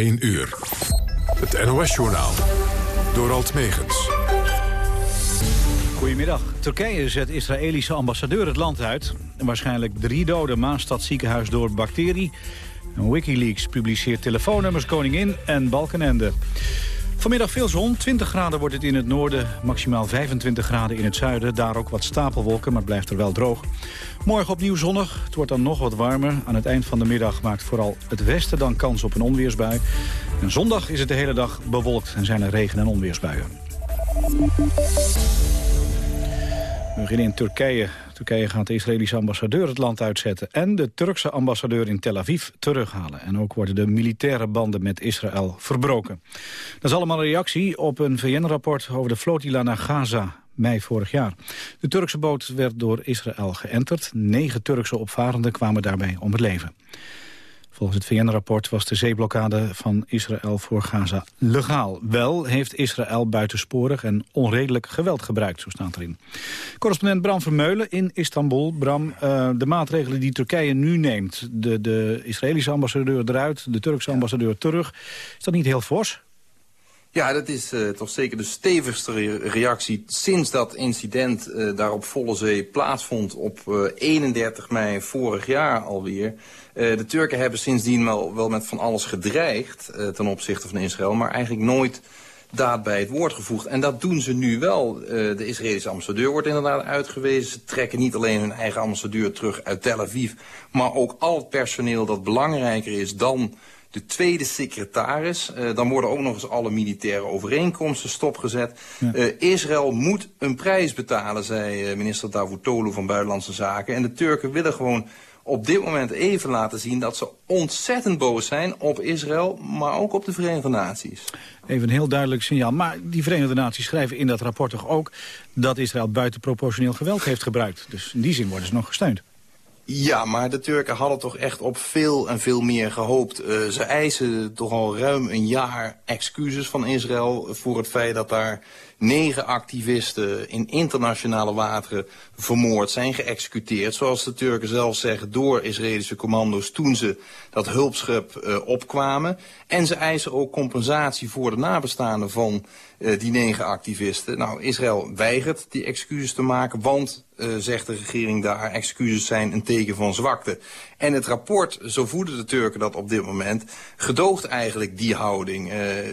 1 uur. Het NOS-journaal. Door Alt Megens. Goedemiddag. Turkije zet Israëlische ambassadeur het land uit. Waarschijnlijk drie doden Maastad ziekenhuis door bacterie. Wikileaks publiceert telefoonnummers koningin en Balkenende. Vanmiddag veel zon, 20 graden wordt het in het noorden, maximaal 25 graden in het zuiden. Daar ook wat stapelwolken, maar blijft er wel droog. Morgen opnieuw zonnig, het wordt dan nog wat warmer. Aan het eind van de middag maakt vooral het westen dan kans op een onweersbui. En zondag is het de hele dag bewolkt en zijn er regen- en onweersbuien. We beginnen in Turkije. Turkije gaat de Israëlische ambassadeur het land uitzetten... en de Turkse ambassadeur in Tel Aviv terughalen. En ook worden de militaire banden met Israël verbroken. Dat is allemaal een reactie op een VN-rapport over de flotilla naar Gaza mei vorig jaar. De Turkse boot werd door Israël geënterd. Negen Turkse opvarenden kwamen daarbij om het leven. Volgens het VN-rapport was de zeeblokkade van Israël voor Gaza legaal. Wel heeft Israël buitensporig en onredelijk geweld gebruikt, zo staat erin. Correspondent Bram Vermeulen in Istanbul. Bram, uh, de maatregelen die Turkije nu neemt, de, de Israëlische ambassadeur eruit, de Turkse ambassadeur terug, is dat niet heel fors? Ja, dat is uh, toch zeker de stevigste reactie sinds dat incident uh, daar op volle zee plaatsvond op uh, 31 mei vorig jaar alweer. de Turken hebben sindsdien wel, wel met van alles gedreigd ten opzichte van Israël, maar eigenlijk nooit daad bij het woord gevoegd. En dat doen ze nu wel. de Israëlische ambassadeur wordt inderdaad uitgewezen. Ze trekken niet alleen hun eigen ambassadeur terug uit Tel Aviv, maar ook al het personeel dat belangrijker is dan de tweede secretaris. Uh, dan worden ook nog eens alle militaire overeenkomsten stopgezet. Ja. Uh, Israël moet een prijs betalen, zei uh, minister Davutoglu van Buitenlandse Zaken. En de Turken willen gewoon op dit moment even laten zien dat ze ontzettend boos zijn op Israël, maar ook op de Verenigde Naties. Even een heel duidelijk signaal. Maar die Verenigde Naties schrijven in dat rapport toch ook dat Israël buitenproportioneel geweld heeft gebruikt. Dus in die zin worden ze nog gesteund. Ja, maar de Turken hadden toch echt op veel en veel meer gehoopt. Uh, ze eisen toch al ruim een jaar excuses van Israël voor het feit dat daar negen activisten in internationale wateren vermoord zijn, geëxecuteerd. Zoals de Turken zelf zeggen, door Israëlische commando's toen ze dat hulpschip uh, opkwamen. En ze eisen ook compensatie voor de nabestaanden van uh, die negen activisten. Nou, Israël weigert die excuses te maken, want, uh, zegt de regering daar, excuses zijn een teken van zwakte. En het rapport, zo voeden de Turken dat op dit moment, gedoogt eigenlijk die houding.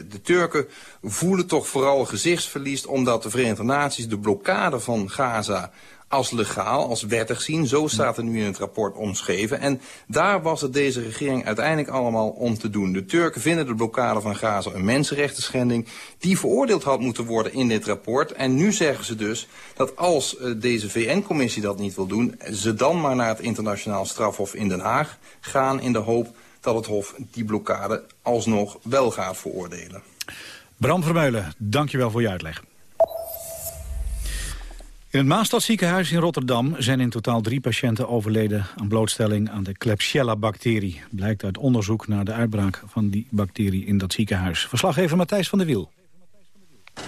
De Turken voelen toch vooral gezichtsverlies omdat de Verenigde Naties de blokkade van Gaza als legaal, als wettig zien. Zo staat er nu in het rapport omschreven. En daar was het deze regering uiteindelijk allemaal om te doen. De Turken vinden de blokkade van Gaza een mensenrechten schending... die veroordeeld had moeten worden in dit rapport. En nu zeggen ze dus dat als uh, deze VN-commissie dat niet wil doen... ze dan maar naar het internationaal strafhof in Den Haag gaan... in de hoop dat het hof die blokkade alsnog wel gaat veroordelen. Bram Vermeulen, dankjewel voor je uitleg. In het Maastadziekenhuis in Rotterdam zijn in totaal drie patiënten overleden aan blootstelling aan de Klebsiella-bacterie. Blijkt uit onderzoek naar de uitbraak van die bacterie in dat ziekenhuis. Verslaggever Matthijs van der Wiel.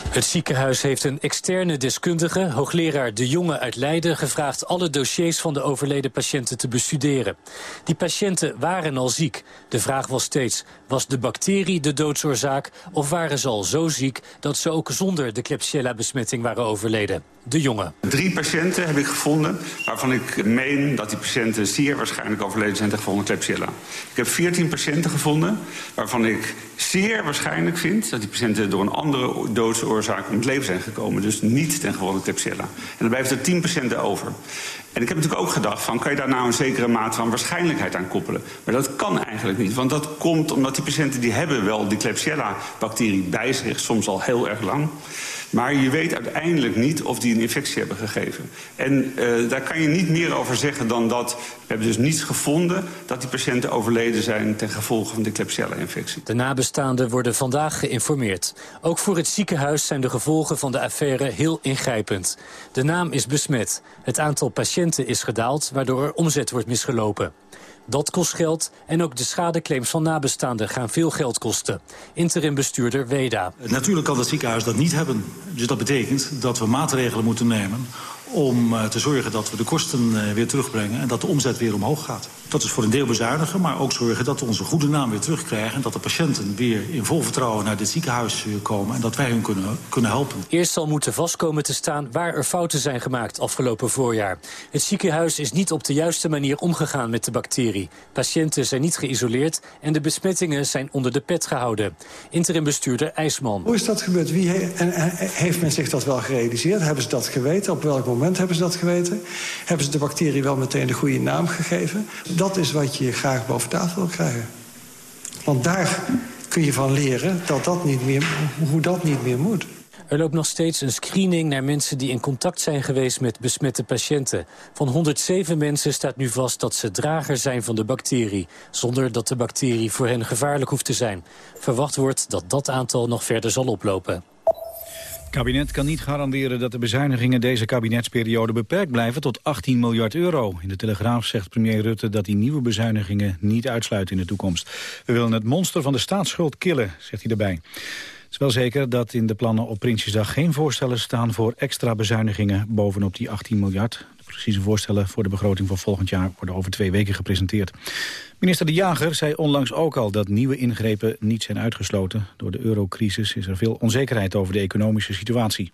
Het ziekenhuis heeft een externe deskundige, hoogleraar De Jonge uit Leiden... gevraagd alle dossiers van de overleden patiënten te bestuderen. Die patiënten waren al ziek. De vraag was steeds, was de bacterie de doodsoorzaak... of waren ze al zo ziek dat ze ook zonder de Klebsiella-besmetting waren overleden? De Jonge. Drie patiënten heb ik gevonden waarvan ik meen dat die patiënten zeer waarschijnlijk overleden zijn van Klebsiella. Ik heb veertien patiënten gevonden waarvan ik zeer waarschijnlijk vind dat die patiënten door een andere doodsoorzaak om het leven zijn gekomen. Dus niet ten gevolge Klebsiella. En dan blijft er tien patiënten over. En ik heb natuurlijk ook gedacht van, kan je daar nou een zekere mate van waarschijnlijkheid aan koppelen? Maar dat kan eigenlijk niet, want dat komt omdat die patiënten die hebben wel die Klebsiella-bacterie bij zich, soms al heel erg lang. Maar je weet uiteindelijk niet of die een infectie hebben gegeven. En uh, daar kan je niet meer over zeggen dan dat... we hebben dus niets gevonden dat die patiënten overleden zijn... ten gevolge van de Klebsiella-infectie. De nabestaanden worden vandaag geïnformeerd. Ook voor het ziekenhuis zijn de gevolgen van de affaire heel ingrijpend. De naam is besmet. Het aantal patiënten is gedaald, waardoor er omzet wordt misgelopen. Dat kost geld en ook de schadeclaims van nabestaanden gaan veel geld kosten. Interim-bestuurder Weda. Natuurlijk kan het ziekenhuis dat niet hebben. Dus dat betekent dat we maatregelen moeten nemen om uh, te zorgen dat we de kosten uh, weer terugbrengen... en dat de omzet weer omhoog gaat. Dat is voor een deel bezuinigen, maar ook zorgen dat we onze goede naam weer terugkrijgen... en dat de patiënten weer in vol vertrouwen naar dit ziekenhuis eh, komen... en dat wij hun kunnen, kunnen helpen. Eerst zal moeten vastkomen te staan waar er fouten zijn gemaakt afgelopen voorjaar. Het ziekenhuis is niet op de juiste manier omgegaan met de bacterie. Patiënten zijn niet geïsoleerd en de besmettingen zijn onder de pet gehouden. Interimbestuurder IJsman. Hoe is dat gebeurd? Wie en, heeft men zich dat wel gerealiseerd? Hebben ze dat geweten? Op welk moment hebben ze dat geweten? Hebben ze de bacterie wel meteen de goede naam gegeven? Dat is wat je graag boven tafel wil krijgen. Want daar kun je van leren dat dat niet meer, hoe dat niet meer moet. Er loopt nog steeds een screening naar mensen die in contact zijn geweest met besmette patiënten. Van 107 mensen staat nu vast dat ze drager zijn van de bacterie, zonder dat de bacterie voor hen gevaarlijk hoeft te zijn. Verwacht wordt dat dat aantal nog verder zal oplopen. Het kabinet kan niet garanderen dat de bezuinigingen deze kabinetsperiode beperkt blijven tot 18 miljard euro. In de Telegraaf zegt premier Rutte dat die nieuwe bezuinigingen niet uitsluiten in de toekomst. We willen het monster van de staatsschuld killen, zegt hij erbij. Het is wel zeker dat in de plannen op Prinsjesdag geen voorstellen staan voor extra bezuinigingen bovenop die 18 miljard. Precieze voorstellen voor de begroting van volgend jaar worden over twee weken gepresenteerd. Minister De Jager zei onlangs ook al dat nieuwe ingrepen niet zijn uitgesloten. Door de eurocrisis is er veel onzekerheid over de economische situatie.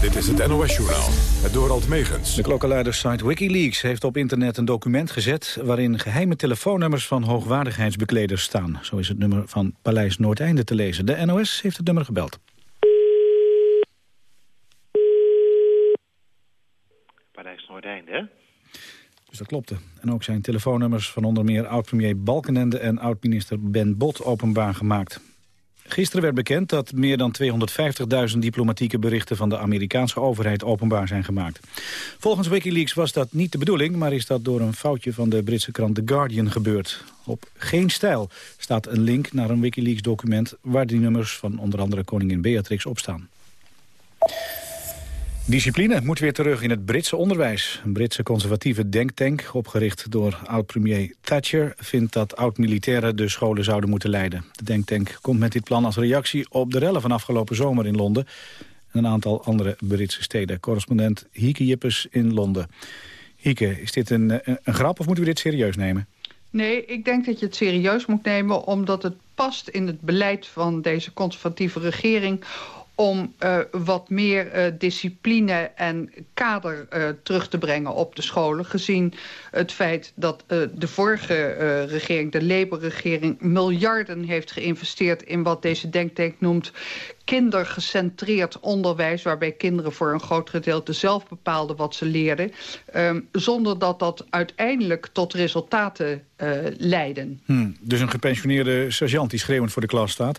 Dit is het NOS-journaal, het Dorald Megens. De klokkenluidersite Wikileaks heeft op internet een document gezet... waarin geheime telefoonnummers van hoogwaardigheidsbekleders staan. Zo is het nummer van Paleis Noordeinde te lezen. De NOS heeft het nummer gebeld. Noordeinde, dus dat klopte. En ook zijn telefoonnummers van onder meer oud-premier Balkenende... en oud-minister Ben Bot openbaar gemaakt. Gisteren werd bekend dat meer dan 250.000 diplomatieke berichten van de Amerikaanse overheid openbaar zijn gemaakt. Volgens Wikileaks was dat niet de bedoeling, maar is dat door een foutje van de Britse krant The Guardian gebeurd. Op geen stijl staat een link naar een Wikileaks document waar die nummers van onder andere koningin Beatrix op staan. Discipline moet weer terug in het Britse onderwijs. Een Britse conservatieve denktank, opgericht door oud-premier Thatcher... vindt dat oud-militairen de scholen zouden moeten leiden. De denktank komt met dit plan als reactie op de rellen van afgelopen zomer in Londen... en een aantal andere Britse steden. Correspondent Hieke Jippes in Londen. Hieke, is dit een, een grap of moeten we dit serieus nemen? Nee, ik denk dat je het serieus moet nemen... omdat het past in het beleid van deze conservatieve regering om uh, wat meer uh, discipline en kader uh, terug te brengen op de scholen. Gezien het feit dat de vorige regering, de Labour-regering... miljarden heeft geïnvesteerd in wat deze denktank noemt kindergecentreerd onderwijs... waarbij kinderen voor een groot gedeelte zelf bepaalden wat ze leerden... Um, zonder dat dat uiteindelijk tot resultaten uh, leiden. Hmm, dus een gepensioneerde sergeant die schreeuwend voor de klas staat.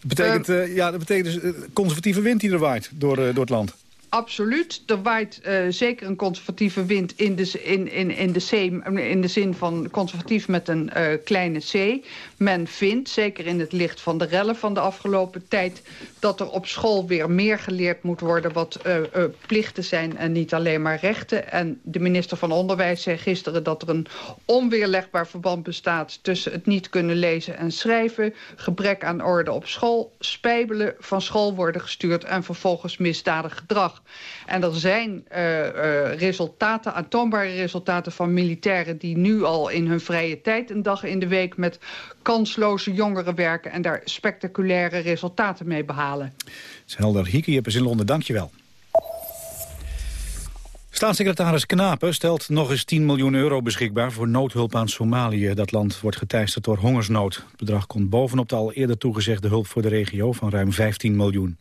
Dat betekent, uh, ja, dat betekent dus conservatieve wind die er waait door, door het land. Absoluut. Er waait uh, zeker een conservatieve wind in de, in, in, in, de in de zin van conservatief met een uh, kleine C. Men vindt, zeker in het licht van de rellen van de afgelopen tijd... dat er op school weer meer geleerd moet worden wat uh, plichten zijn en niet alleen maar rechten. En de minister van Onderwijs zei gisteren dat er een onweerlegbaar verband bestaat... tussen het niet kunnen lezen en schrijven, gebrek aan orde op school... spijbelen, van school worden gestuurd en vervolgens misdadig gedrag. En er zijn uh, uh, resultaten, aantoonbare resultaten van militairen... die nu al in hun vrije tijd een dag in de week... met kansloze jongeren werken... en daar spectaculaire resultaten mee behalen. Het is helder. Hieke in Londen, dankjewel. Staatssecretaris Knapen stelt nog eens 10 miljoen euro beschikbaar voor noodhulp aan Somalië. Dat land wordt geteisterd door hongersnood. Het bedrag komt bovenop de al eerder toegezegde hulp voor de regio van ruim 15 miljoen.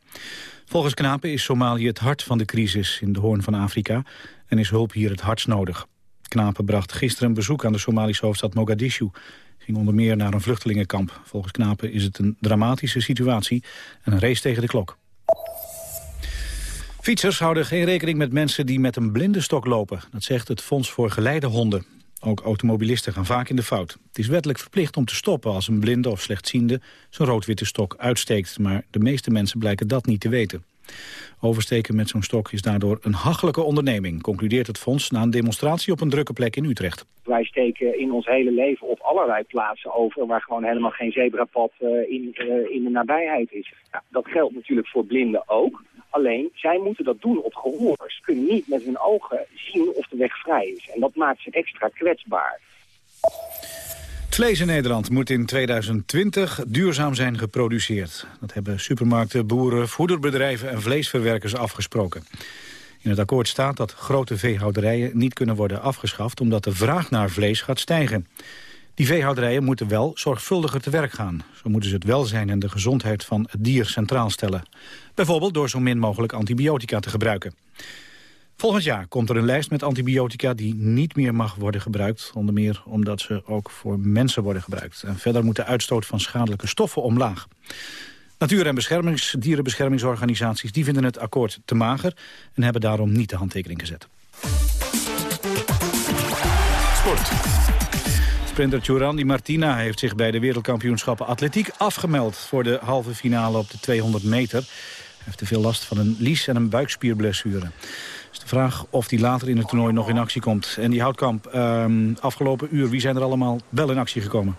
Volgens Knapen is Somalië het hart van de crisis in de Hoorn van Afrika en is hulp hier het hardst nodig. Knapen bracht gisteren een bezoek aan de Somalische hoofdstad Mogadishu. Ging onder meer naar een vluchtelingenkamp. Volgens Knapen is het een dramatische situatie en een race tegen de klok. Fietsers houden geen rekening met mensen die met een blinde stok lopen. Dat zegt het Fonds voor Geleidehonden. Ook automobilisten gaan vaak in de fout. Het is wettelijk verplicht om te stoppen als een blinde of slechtziende zijn rood-witte stok uitsteekt. Maar de meeste mensen blijken dat niet te weten. Oversteken met zo'n stok is daardoor een hachelijke onderneming, concludeert het fonds na een demonstratie op een drukke plek in Utrecht. Wij steken in ons hele leven op allerlei plaatsen over waar gewoon helemaal geen zebrapad in, uh, in de nabijheid is. Dat geldt natuurlijk voor blinden ook. Alleen, zij moeten dat doen op gehoor. Ze kunnen niet met hun ogen zien of de weg vrij is. En dat maakt ze extra kwetsbaar. Het vlees in Nederland moet in 2020 duurzaam zijn geproduceerd. Dat hebben supermarkten, boeren, voederbedrijven en vleesverwerkers afgesproken. In het akkoord staat dat grote veehouderijen niet kunnen worden afgeschaft... omdat de vraag naar vlees gaat stijgen. Die veehouderijen moeten wel zorgvuldiger te werk gaan. Zo moeten ze het welzijn en de gezondheid van het dier centraal stellen. Bijvoorbeeld door zo min mogelijk antibiotica te gebruiken. Volgend jaar komt er een lijst met antibiotica die niet meer mag worden gebruikt. Onder meer omdat ze ook voor mensen worden gebruikt. En verder moet de uitstoot van schadelijke stoffen omlaag. Natuur- en beschermings, dierenbeschermingsorganisaties die vinden het akkoord te mager... en hebben daarom niet de handtekening gezet. Sport. Sprinter Martina heeft zich bij de wereldkampioenschappen atletiek afgemeld... voor de halve finale op de 200 meter. Hij heeft te veel last van een lies- en een buikspierblessure is de vraag of hij later in het toernooi nog in actie komt. En die houtkamp, um, afgelopen uur, wie zijn er allemaal wel in actie gekomen?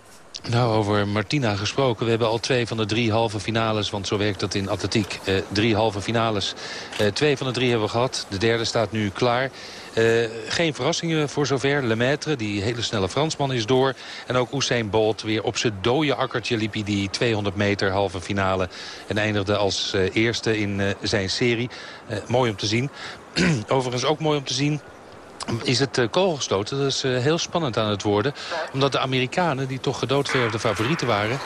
Nou, over Martina gesproken. We hebben al twee van de drie halve finales, want zo werkt dat in atletiek. Eh, drie halve finales. Eh, twee van de drie hebben we gehad. De derde staat nu klaar. Uh, geen verrassingen voor zover. Lemaitre, die hele snelle Fransman, is door. En ook Usain Bolt weer op zijn dode akkertje liep hij die 200 meter halve finale. En eindigde als uh, eerste in uh, zijn serie. mooi om te zien. Overigens ook mooi om te zien is het uh, kogelgestoten. Dat is uh, heel spannend aan het worden. Omdat de Amerikanen, die toch gedoodverfde favorieten waren...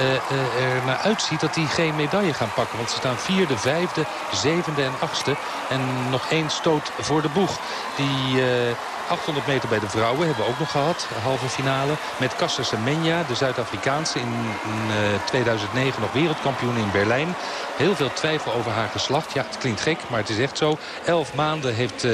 Uh, er naar uitziet dat die geen medaille gaan pakken. Want ze staan vierde, vijfde, zevende en achtste. En nog één stoot voor de boeg. Die 800 meter bij de vrouwen hebben we ook nog gehad. Halve finale met Caster Semenya, de Zuid-Afrikaanse. In, in uh, 2009 nog wereldkampioen in Berlijn. Heel veel twijfel over haar geslacht. Ja, het klinkt gek, maar het is echt zo. Elf maanden heeft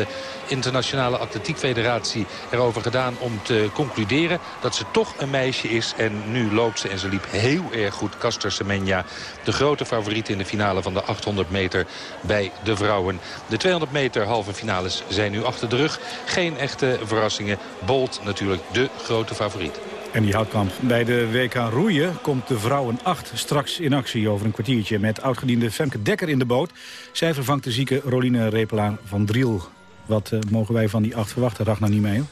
Internationale Atletiek Federatie erover gedaan om te concluderen dat ze toch een meisje is. En nu loopt ze en ze liep heel erg goed. Caster Semenya, de grote favoriet in de finale van de 800 meter bij de vrouwen. De 200 meter halve finales zijn nu achter de rug. Geen echte verrassingen. Bolt natuurlijk de grote favoriet. En die houtkamp. Bij de WK roeien komt de vrouwen 8 straks in actie over een kwartiertje... met oudgediende Femke Dekker in de boot. Zij vervangt de zieke Roline Repelaar van Driel. Wat uh, mogen wij van die acht verwachten, Ragnar niet mee?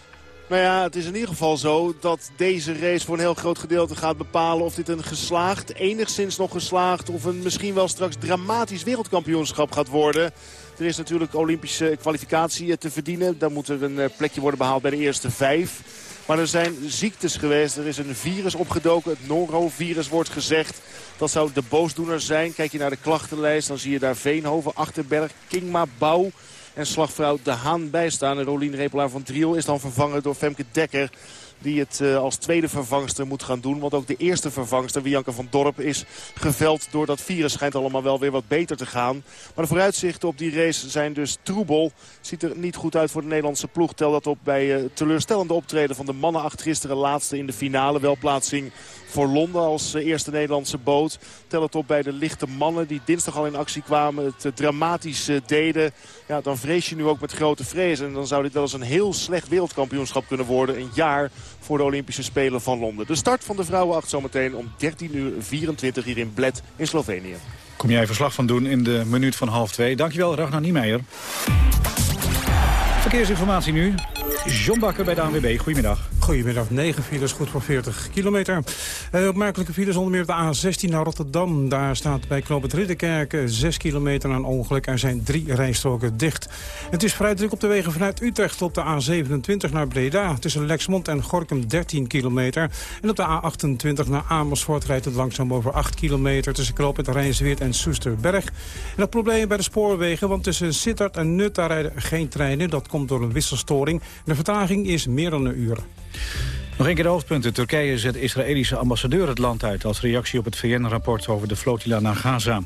Nou ja, het is in ieder geval zo dat deze race voor een heel groot gedeelte gaat bepalen of dit een geslaagd, enigszins nog geslaagd of een misschien wel straks dramatisch wereldkampioenschap gaat worden. Er is natuurlijk Olympische kwalificatie te verdienen. Dan moet er een plekje worden behaald bij de eerste vijf. Maar er zijn ziektes geweest. Er is een virus opgedoken. Het norovirus wordt gezegd. Dat zou de boosdoener zijn. Kijk je naar de klachtenlijst. Dan zie je daar Veenhoven, Achterberg, Kingma, Bouw en slagvrouw De Haan bijstaan. En Rolien Repelaar van Driel is dan vervangen door Femke Dekker die het uh, als tweede vervangster moet gaan doen. Want ook de eerste vervangster, Wianke van Dorp, is geveld door dat virus. Schijnt allemaal wel weer wat beter te gaan. Maar de vooruitzichten op die race zijn dus troebel. Ziet er niet goed uit voor de Nederlandse ploeg. Tel dat op bij uh, teleurstellende optreden van de mannen acht gisteren. Laatste in de finale. Welplaatsing voor Londen als uh, eerste Nederlandse boot. Tel het op bij de lichte mannen die dinsdag al in actie kwamen. Het dramatisch deden. Ja, dan vrees je nu ook met grote vrees. En dan zou dit wel eens een heel slecht wereldkampioenschap kunnen worden. Een jaar voor de Olympische Spelen van Londen. De start van de vrouwenacht zometeen om 13 uur 24 hier in Bled in Slovenië. Kom jij verslag van doen in de minuut van half twee. Dankjewel, Ragnar Niemeyer. Verkeersinformatie nu. John Bakker bij de ANWB. Goedemiddag. Goedemiddag. 9 files, goed voor 40 kilometer. Uh, opmerkelijke files onder meer op de A16 naar Rotterdam. Daar staat bij Knoop het Ridderkerk 6 kilometer aan ongeluk. Er zijn drie rijstroken dicht. Het is vrij druk op de wegen vanuit Utrecht op de A27 naar Breda. Tussen Lexmond en Gorkum 13 kilometer. En op de A28 naar Amersfoort rijdt het langzaam over 8 kilometer... tussen Knoop het Rijnsweert en Soesterberg. En dat probleem bij de spoorwegen, want tussen Sittard en Nut... daar rijden geen treinen. Dat komt door een wisselstoring. De vertraging is meer dan een uur. Nog een keer de hoofdpunten. Turkije zet Israëlische ambassadeur het land uit... als reactie op het VN-rapport over de flotilla naar Gaza.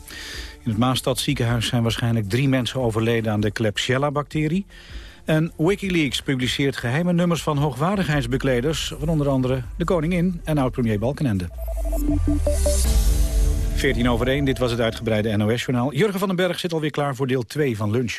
In het Maastad ziekenhuis zijn waarschijnlijk drie mensen overleden... aan de Klebsiella-bacterie. En Wikileaks publiceert geheime nummers van hoogwaardigheidsbekleders... van onder andere de koningin en oud-premier Balkenende. 14 over 1, dit was het uitgebreide NOS-journaal. Jurgen van den Berg zit alweer klaar voor deel 2 van lunch.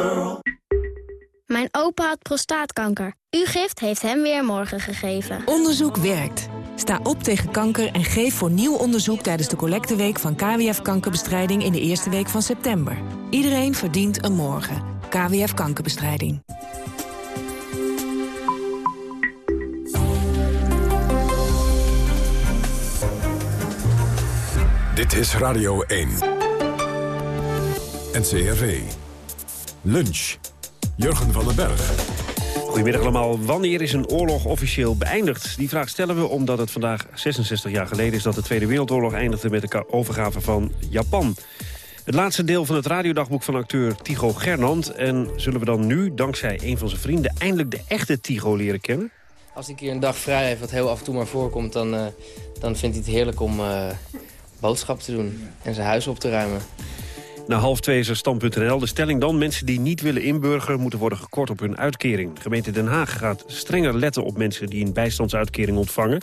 Mijn opa had prostaatkanker. Uw gift heeft hem weer morgen gegeven. Onderzoek werkt. Sta op tegen kanker en geef voor nieuw onderzoek... tijdens de collecteweek van KWF Kankerbestrijding... in de eerste week van september. Iedereen verdient een morgen. KWF Kankerbestrijding. Dit is Radio 1. NCRV. Lunch. Jurgen van den Berg. Goedemiddag allemaal. Wanneer is een oorlog officieel beëindigd? Die vraag stellen we omdat het vandaag 66 jaar geleden is... dat de Tweede Wereldoorlog eindigde met de overgave van Japan. Het laatste deel van het radiodagboek van acteur Tigo Gernand. En zullen we dan nu, dankzij een van zijn vrienden... eindelijk de echte Tigo leren kennen? Als ik hier een dag vrij heb, wat heel af en toe maar voorkomt... dan, uh, dan vindt hij het heerlijk om uh, boodschappen te doen en zijn huis op te ruimen. Na half twee is er. De stelling dan, mensen die niet willen inburgeren... moeten worden gekort op hun uitkering. Gemeente Den Haag gaat strenger letten op mensen die een bijstandsuitkering ontvangen.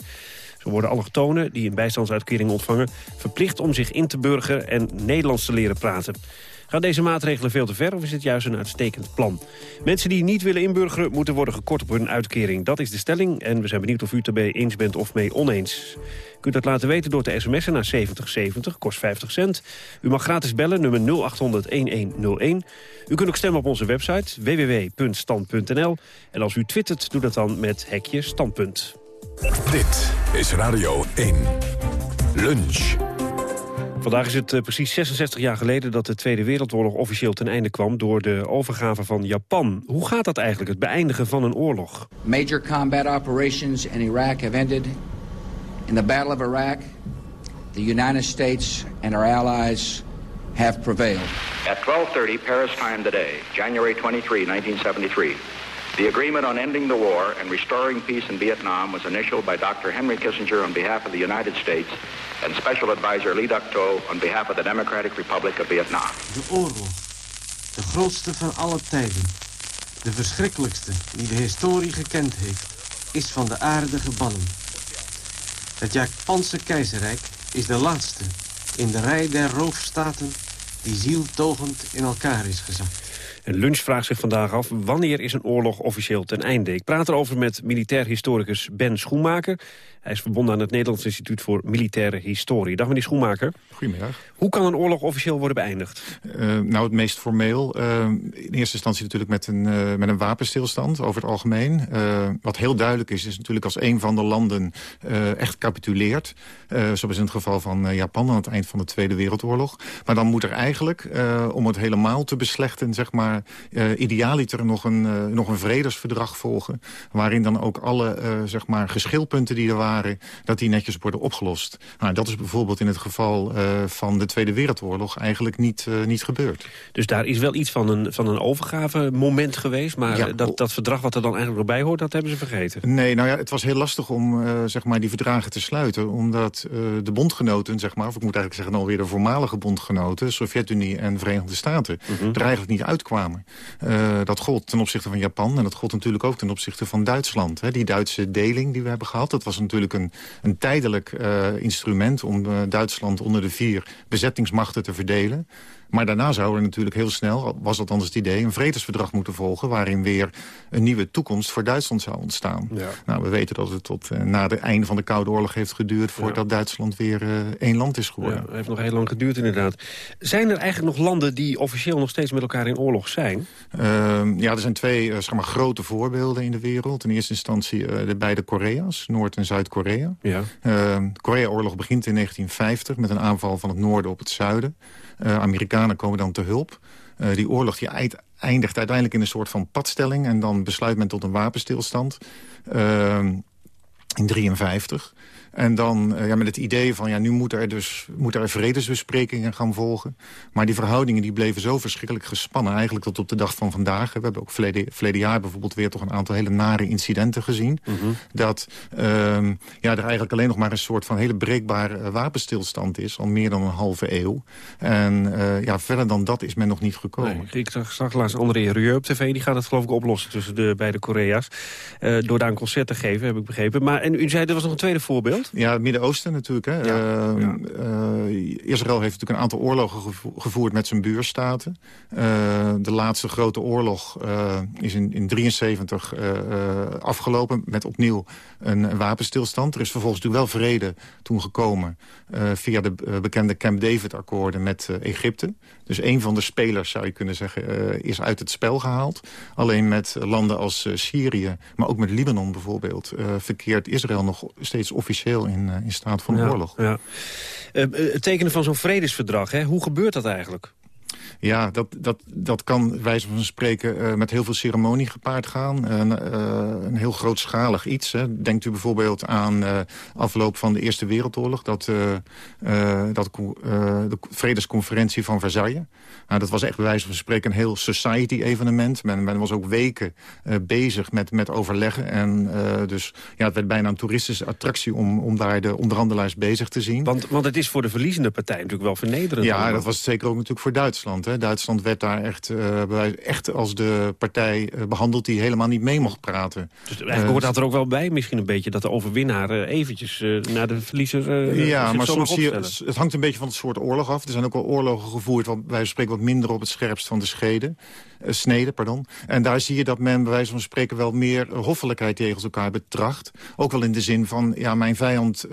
Zo worden allochtonen die een bijstandsuitkering ontvangen... verplicht om zich in te burgeren en Nederlands te leren praten. Gaan deze maatregelen veel te ver of is het juist een uitstekend plan? Mensen die niet willen inburgeren moeten worden gekort op hun uitkering. Dat is de stelling en we zijn benieuwd of u het erbij eens bent of mee oneens. U kunt dat laten weten door te sms'en naar 7070, kost 50 cent. U mag gratis bellen, nummer 0800-1101. U kunt ook stemmen op onze website www.stand.nl. En als u twittert, doe dat dan met hekje standpunt. Dit is Radio 1. Lunch. Vandaag is het uh, precies 66 jaar geleden dat de Tweede Wereldoorlog officieel ten einde kwam door de overgave van Japan. Hoe gaat dat eigenlijk, het beëindigen van een oorlog? Major combat operations in Iraq have ended. In the Battle of Iraq, the United States and our allies have prevailed. At 12:30 Paris time today, January 23, 1973. The agreement on ending the war and restoring peace in Vietnam was initialed by Dr. Henry Kissinger on behalf of the United States and Special Advisor Lee Duc Tho on behalf of the Democratic Republic of Vietnam. De oorlog, de grootste van alle tijden, de verschrikkelijkste die de historie gekend heeft, is van de aarde gebannen. Het Japanse keizerrijk is de laatste in de rij der roofstaten die zieltogend in elkaar is gezakt. En Lunch vraagt zich vandaag af wanneer is een oorlog officieel ten einde. Ik praat erover met militair historicus Ben Schoenmaker. Hij is verbonden aan het Nederlands Instituut voor Militaire Historie. Dag meneer Schoenmaker. Goedemiddag. Hoe kan een oorlog officieel worden beëindigd? Uh, nou, het meest formeel. Uh, in eerste instantie natuurlijk met een, uh, met een wapenstilstand over het algemeen. wat heel duidelijk is, is natuurlijk als een van de landen echt capituleert. zoals in het geval van Japan aan het eind van de Tweede Wereldoorlog. Maar dan moet er eigenlijk, om het helemaal te beslechten, zeg maar, idealiter nog een, nog een vredesverdrag volgen. Waarin dan ook alle, zeg maar, geschilpunten die er waren dat die netjes worden opgelost. Nou, dat is bijvoorbeeld in het geval uh, van de Tweede Wereldoorlog eigenlijk niet, uh, niet gebeurd. Dus daar is wel iets van een, van een overgave-moment geweest... maar ja, dat, dat verdrag wat er dan eigenlijk nog bij hoort, dat hebben ze vergeten. Nee, nou ja, het was heel lastig om uh, zeg maar die verdragen te sluiten... omdat de bondgenoten, zeg maar, of ik moet eigenlijk zeggen alweer de voormalige bondgenoten... Sovjet-Unie en Verenigde Staten, -hmm. er eigenlijk niet uitkwamen. dat gold ten opzichte van Japan en dat gold natuurlijk ook ten opzichte van Duitsland. Hè. Die Duitse deling die we hebben gehad, dat was natuurlijk een, een tijdelijk uh, instrument... om uh, Duitsland onder de vier bezettingsmachten te verdelen. Maar daarna zou er natuurlijk heel snel, was dat anders het idee... een vredesverdrag moeten volgen... waarin weer een nieuwe toekomst voor Duitsland zou ontstaan. Ja. Nou, we weten dat het tot uh, na het einde van de Koude Oorlog heeft geduurd... voordat ja. Duitsland weer uh, één land is geworden. Ja, het heeft nog heel lang geduurd inderdaad. Zijn er eigenlijk nog landen die officieel nog steeds met elkaar in oorlog zijn? Uh, ja, er zijn twee uh, zeg maar, grote voorbeelden in de wereld. In eerste instantie de beide Korea's, Noord- en Zuid-Korea. Ja. de Korea-oorlog begint in 1950 met een aanval van het noorden op het zuiden... Uh, Amerikanen komen dan te hulp. Uh, die oorlog die eindigt uiteindelijk in een soort van padstelling... en dan besluit men tot een wapenstilstand uh, in 1953. En dan ja, met het idee van, ja, nu moeten er dus moeten er vredesbesprekingen gaan volgen. Maar die verhoudingen die bleven zo verschrikkelijk gespannen, eigenlijk tot op de dag van vandaag. We hebben ook verleden, verleden jaar bijvoorbeeld weer toch een aantal hele nare incidenten gezien. Mhm. Dat ehm, ja, er eigenlijk alleen nog maar een soort van hele breekbare wapenstilstand is, al meer dan een halve eeuw. En ja, verder dan dat is men nog niet gekomen. Nee, ik zag laatst André Rieu op tv, die gaat het geloof ik oplossen tussen de beide Korea's. door daar een concert te geven, heb ik begrepen. Maar en u zei, er was nog een tweede voorbeeld? Ja, het Midden-Oosten natuurlijk. Hè. Ehm, Israël heeft natuurlijk een aantal oorlogen gevoerd met zijn buurstaten. de laatste grote oorlog is in 1973 afgelopen met opnieuw een wapenstilstand. Er is vervolgens natuurlijk wel vrede toen gekomen via de bekende Camp David-akkoorden met Egypte. Dus een van de spelers, zou je kunnen zeggen, is uit het spel gehaald. Alleen met landen als Syrië, maar ook met Libanon bijvoorbeeld... verkeert Israël nog steeds officieel in, in staat van oorlog. Ja. het tekenen van zo'n vredesverdrag, hè? hoe gebeurt dat eigenlijk? Ja, dat, dat, dat kan, wijze van spreken, uh, met heel veel ceremonie gepaard gaan. Uh, uh, een heel grootschalig iets. Hè. Denkt u bijvoorbeeld aan afloop van de Eerste Wereldoorlog... dat, dat de vredesconferentie van Versailles. Nou, dat was echt bij wijze van spreken een heel society-evenement. Men, men was ook weken bezig met, met overleggen. En dus ja, het werd bijna een toeristische attractie... om, om daar de onderhandelaars bezig te zien. Want, want het is voor de verliezende partij natuurlijk wel vernederend. Ja, dat was het zeker ook natuurlijk voor Duitsland. Duitsland werd daar echt, uh, echt als de partij uh, behandeld die helemaal niet mee mocht praten. Dus eigenlijk hoort dat er ook wel bij misschien een beetje... dat de overwinnaar eventjes naar de verliezer Ja, maar soms zie je, het hangt een beetje van het soort oorlog af. Er zijn ook wel oorlogen gevoerd, wat, wij spreken wat minder op het scherpst van de scheden. snede. Pardon. En daar zie je dat men bij wijze van spreken wel meer hoffelijkheid tegen elkaar betracht. Ook wel in de zin van, ja, mijn vijand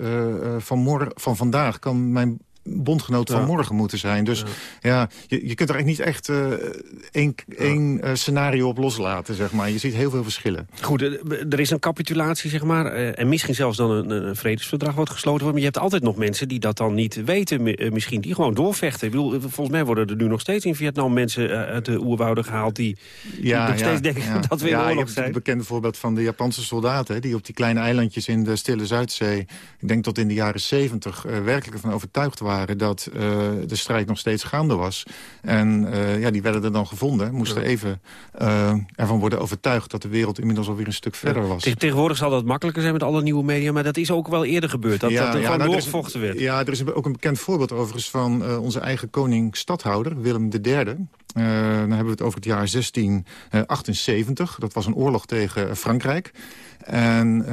van, morgen, van vandaag kan mijn bondgenoot van morgen moeten zijn. Dus ja, je, je kunt er eigenlijk niet echt uh, één, één uh, scenario op loslaten, zeg maar. Je ziet heel veel verschillen. Goed, er is een capitulatie, zeg maar. Uh, en misschien zelfs dan een, een, vredesverdrag wordt gesloten. Maar je hebt altijd nog mensen die dat dan niet weten, misschien. Die gewoon doorvechten. Ik bedoel, volgens mij worden er nu nog steeds in Vietnam mensen uit de oerwouden gehaald... die, ja, nog steeds denken dat we in ja, oorlog zijn. het bekende voorbeeld van de Japanse soldaten... die op die kleine eilandjes in de Stille Zuidzee... ik denk tot in de jaren zeventig werkelijk ervan overtuigd waren dat uh, de strijd nog steeds gaande was. En uh, ja, die werden er dan gevonden. Moesten ja. even uh, ervan worden overtuigd dat de wereld inmiddels alweer een stuk verder was. Tegenwoordig zal dat makkelijker zijn met alle nieuwe media... maar dat is ook wel eerder gebeurd, dat, ja, dat er ja, nou, doorgevochten werd. Ja, er is ook een bekend voorbeeld overigens van onze eigen koning-stadhouder, Willem III... Uh, dan hebben we het over het jaar 1678. Dat was een oorlog tegen Frankrijk. En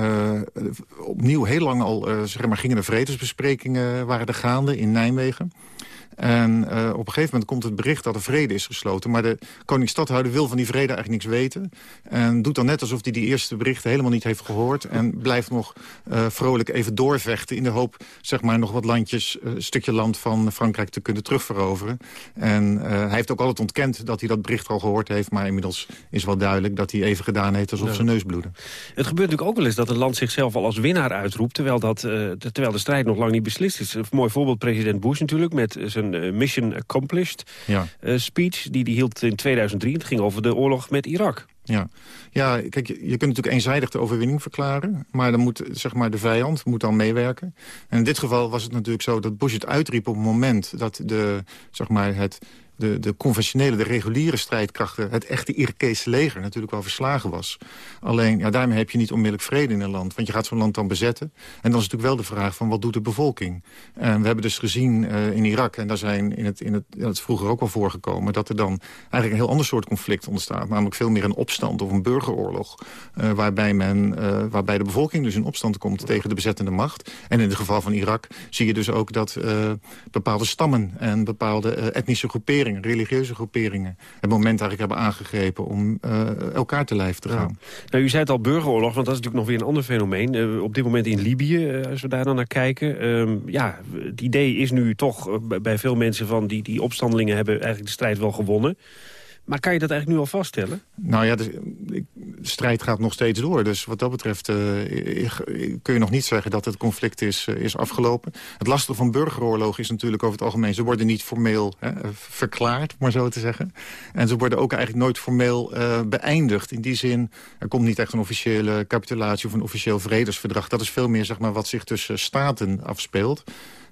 opnieuw heel lang al zeg maar, gingen de vredesbesprekingen waren er gaande in Nijmegen. En uh, op een gegeven moment komt het bericht dat er vrede is gesloten. Maar de koning-stadhouder wil van die vrede eigenlijk niks weten. En doet dan net alsof hij die eerste berichten helemaal niet heeft gehoord. En blijft nog uh, vrolijk even doorvechten... in de hoop zeg maar, nog wat landjes, een uh, stukje land van Frankrijk te kunnen terugveroveren. En hij heeft ook altijd ontkend dat hij dat bericht al gehoord heeft. Maar inmiddels is wel duidelijk dat hij even gedaan heeft alsof ja. zijn neus bloedde. Het gebeurt natuurlijk ook wel eens dat een land zichzelf al als winnaar uitroept... terwijl, dat, terwijl de strijd nog lang niet beslist is. Een mooi voorbeeld president Bush natuurlijk met zijn een Mission Accomplished ja. uh, speech... die hij hield in 2003. Het ging over de oorlog met Irak. Ja, ja kijk, je, je kunt natuurlijk eenzijdig de overwinning verklaren... maar dan moet zeg maar, de vijand moet dan meewerken. En in dit geval was het natuurlijk zo dat Bush het uitriep op het moment... dat de, zeg maar, het de, de conventionele, de reguliere strijdkrachten... het echte Irakese leger natuurlijk wel verslagen was. Alleen, ja, daarmee heb je niet onmiddellijk vrede in een land. Want je gaat zo'n land dan bezetten. En dan is natuurlijk wel de vraag van wat doet de bevolking? En we hebben dus gezien uh, in Irak, en daar zijn in het, in het, dat vroeger ook wel voorgekomen... dat er dan eigenlijk een heel ander soort conflict ontstaat. Namelijk veel meer een opstand of een burgeroorlog. Uh, waarbij, men, uh, waarbij de bevolking dus in opstand komt tegen de bezettende macht. En in het geval van Irak zie je dus ook dat bepaalde stammen... en bepaalde etnische groeperingen religieuze groeperingen... het moment eigenlijk hebben aangegrepen om uh, elkaar te lijf te gaan. Ja. Nou, u zei het al, burgeroorlog, want dat is natuurlijk nog weer een ander fenomeen. Uh, op dit moment in Libië, uh, als we daar dan naar kijken. Uh, ja, het idee is nu toch bij veel mensen van die, die opstandelingen hebben eigenlijk de strijd wel gewonnen. Maar kan je dat eigenlijk nu al vaststellen? Nou ja, de, de strijd gaat nog steeds door. Dus wat dat betreft uh, kun je nog niet zeggen dat het conflict is, uh, is afgelopen. Het lastige van burgeroorlog is natuurlijk over het algemeen... ze worden niet formeel hè, verklaard, maar zo te zeggen. En ze worden ook eigenlijk nooit formeel uh, beëindigd. In die zin, er komt niet echt een officiële capitulatie... of een officieel vredesverdrag. Dat is veel meer zeg maar, wat zich tussen staten afspeelt.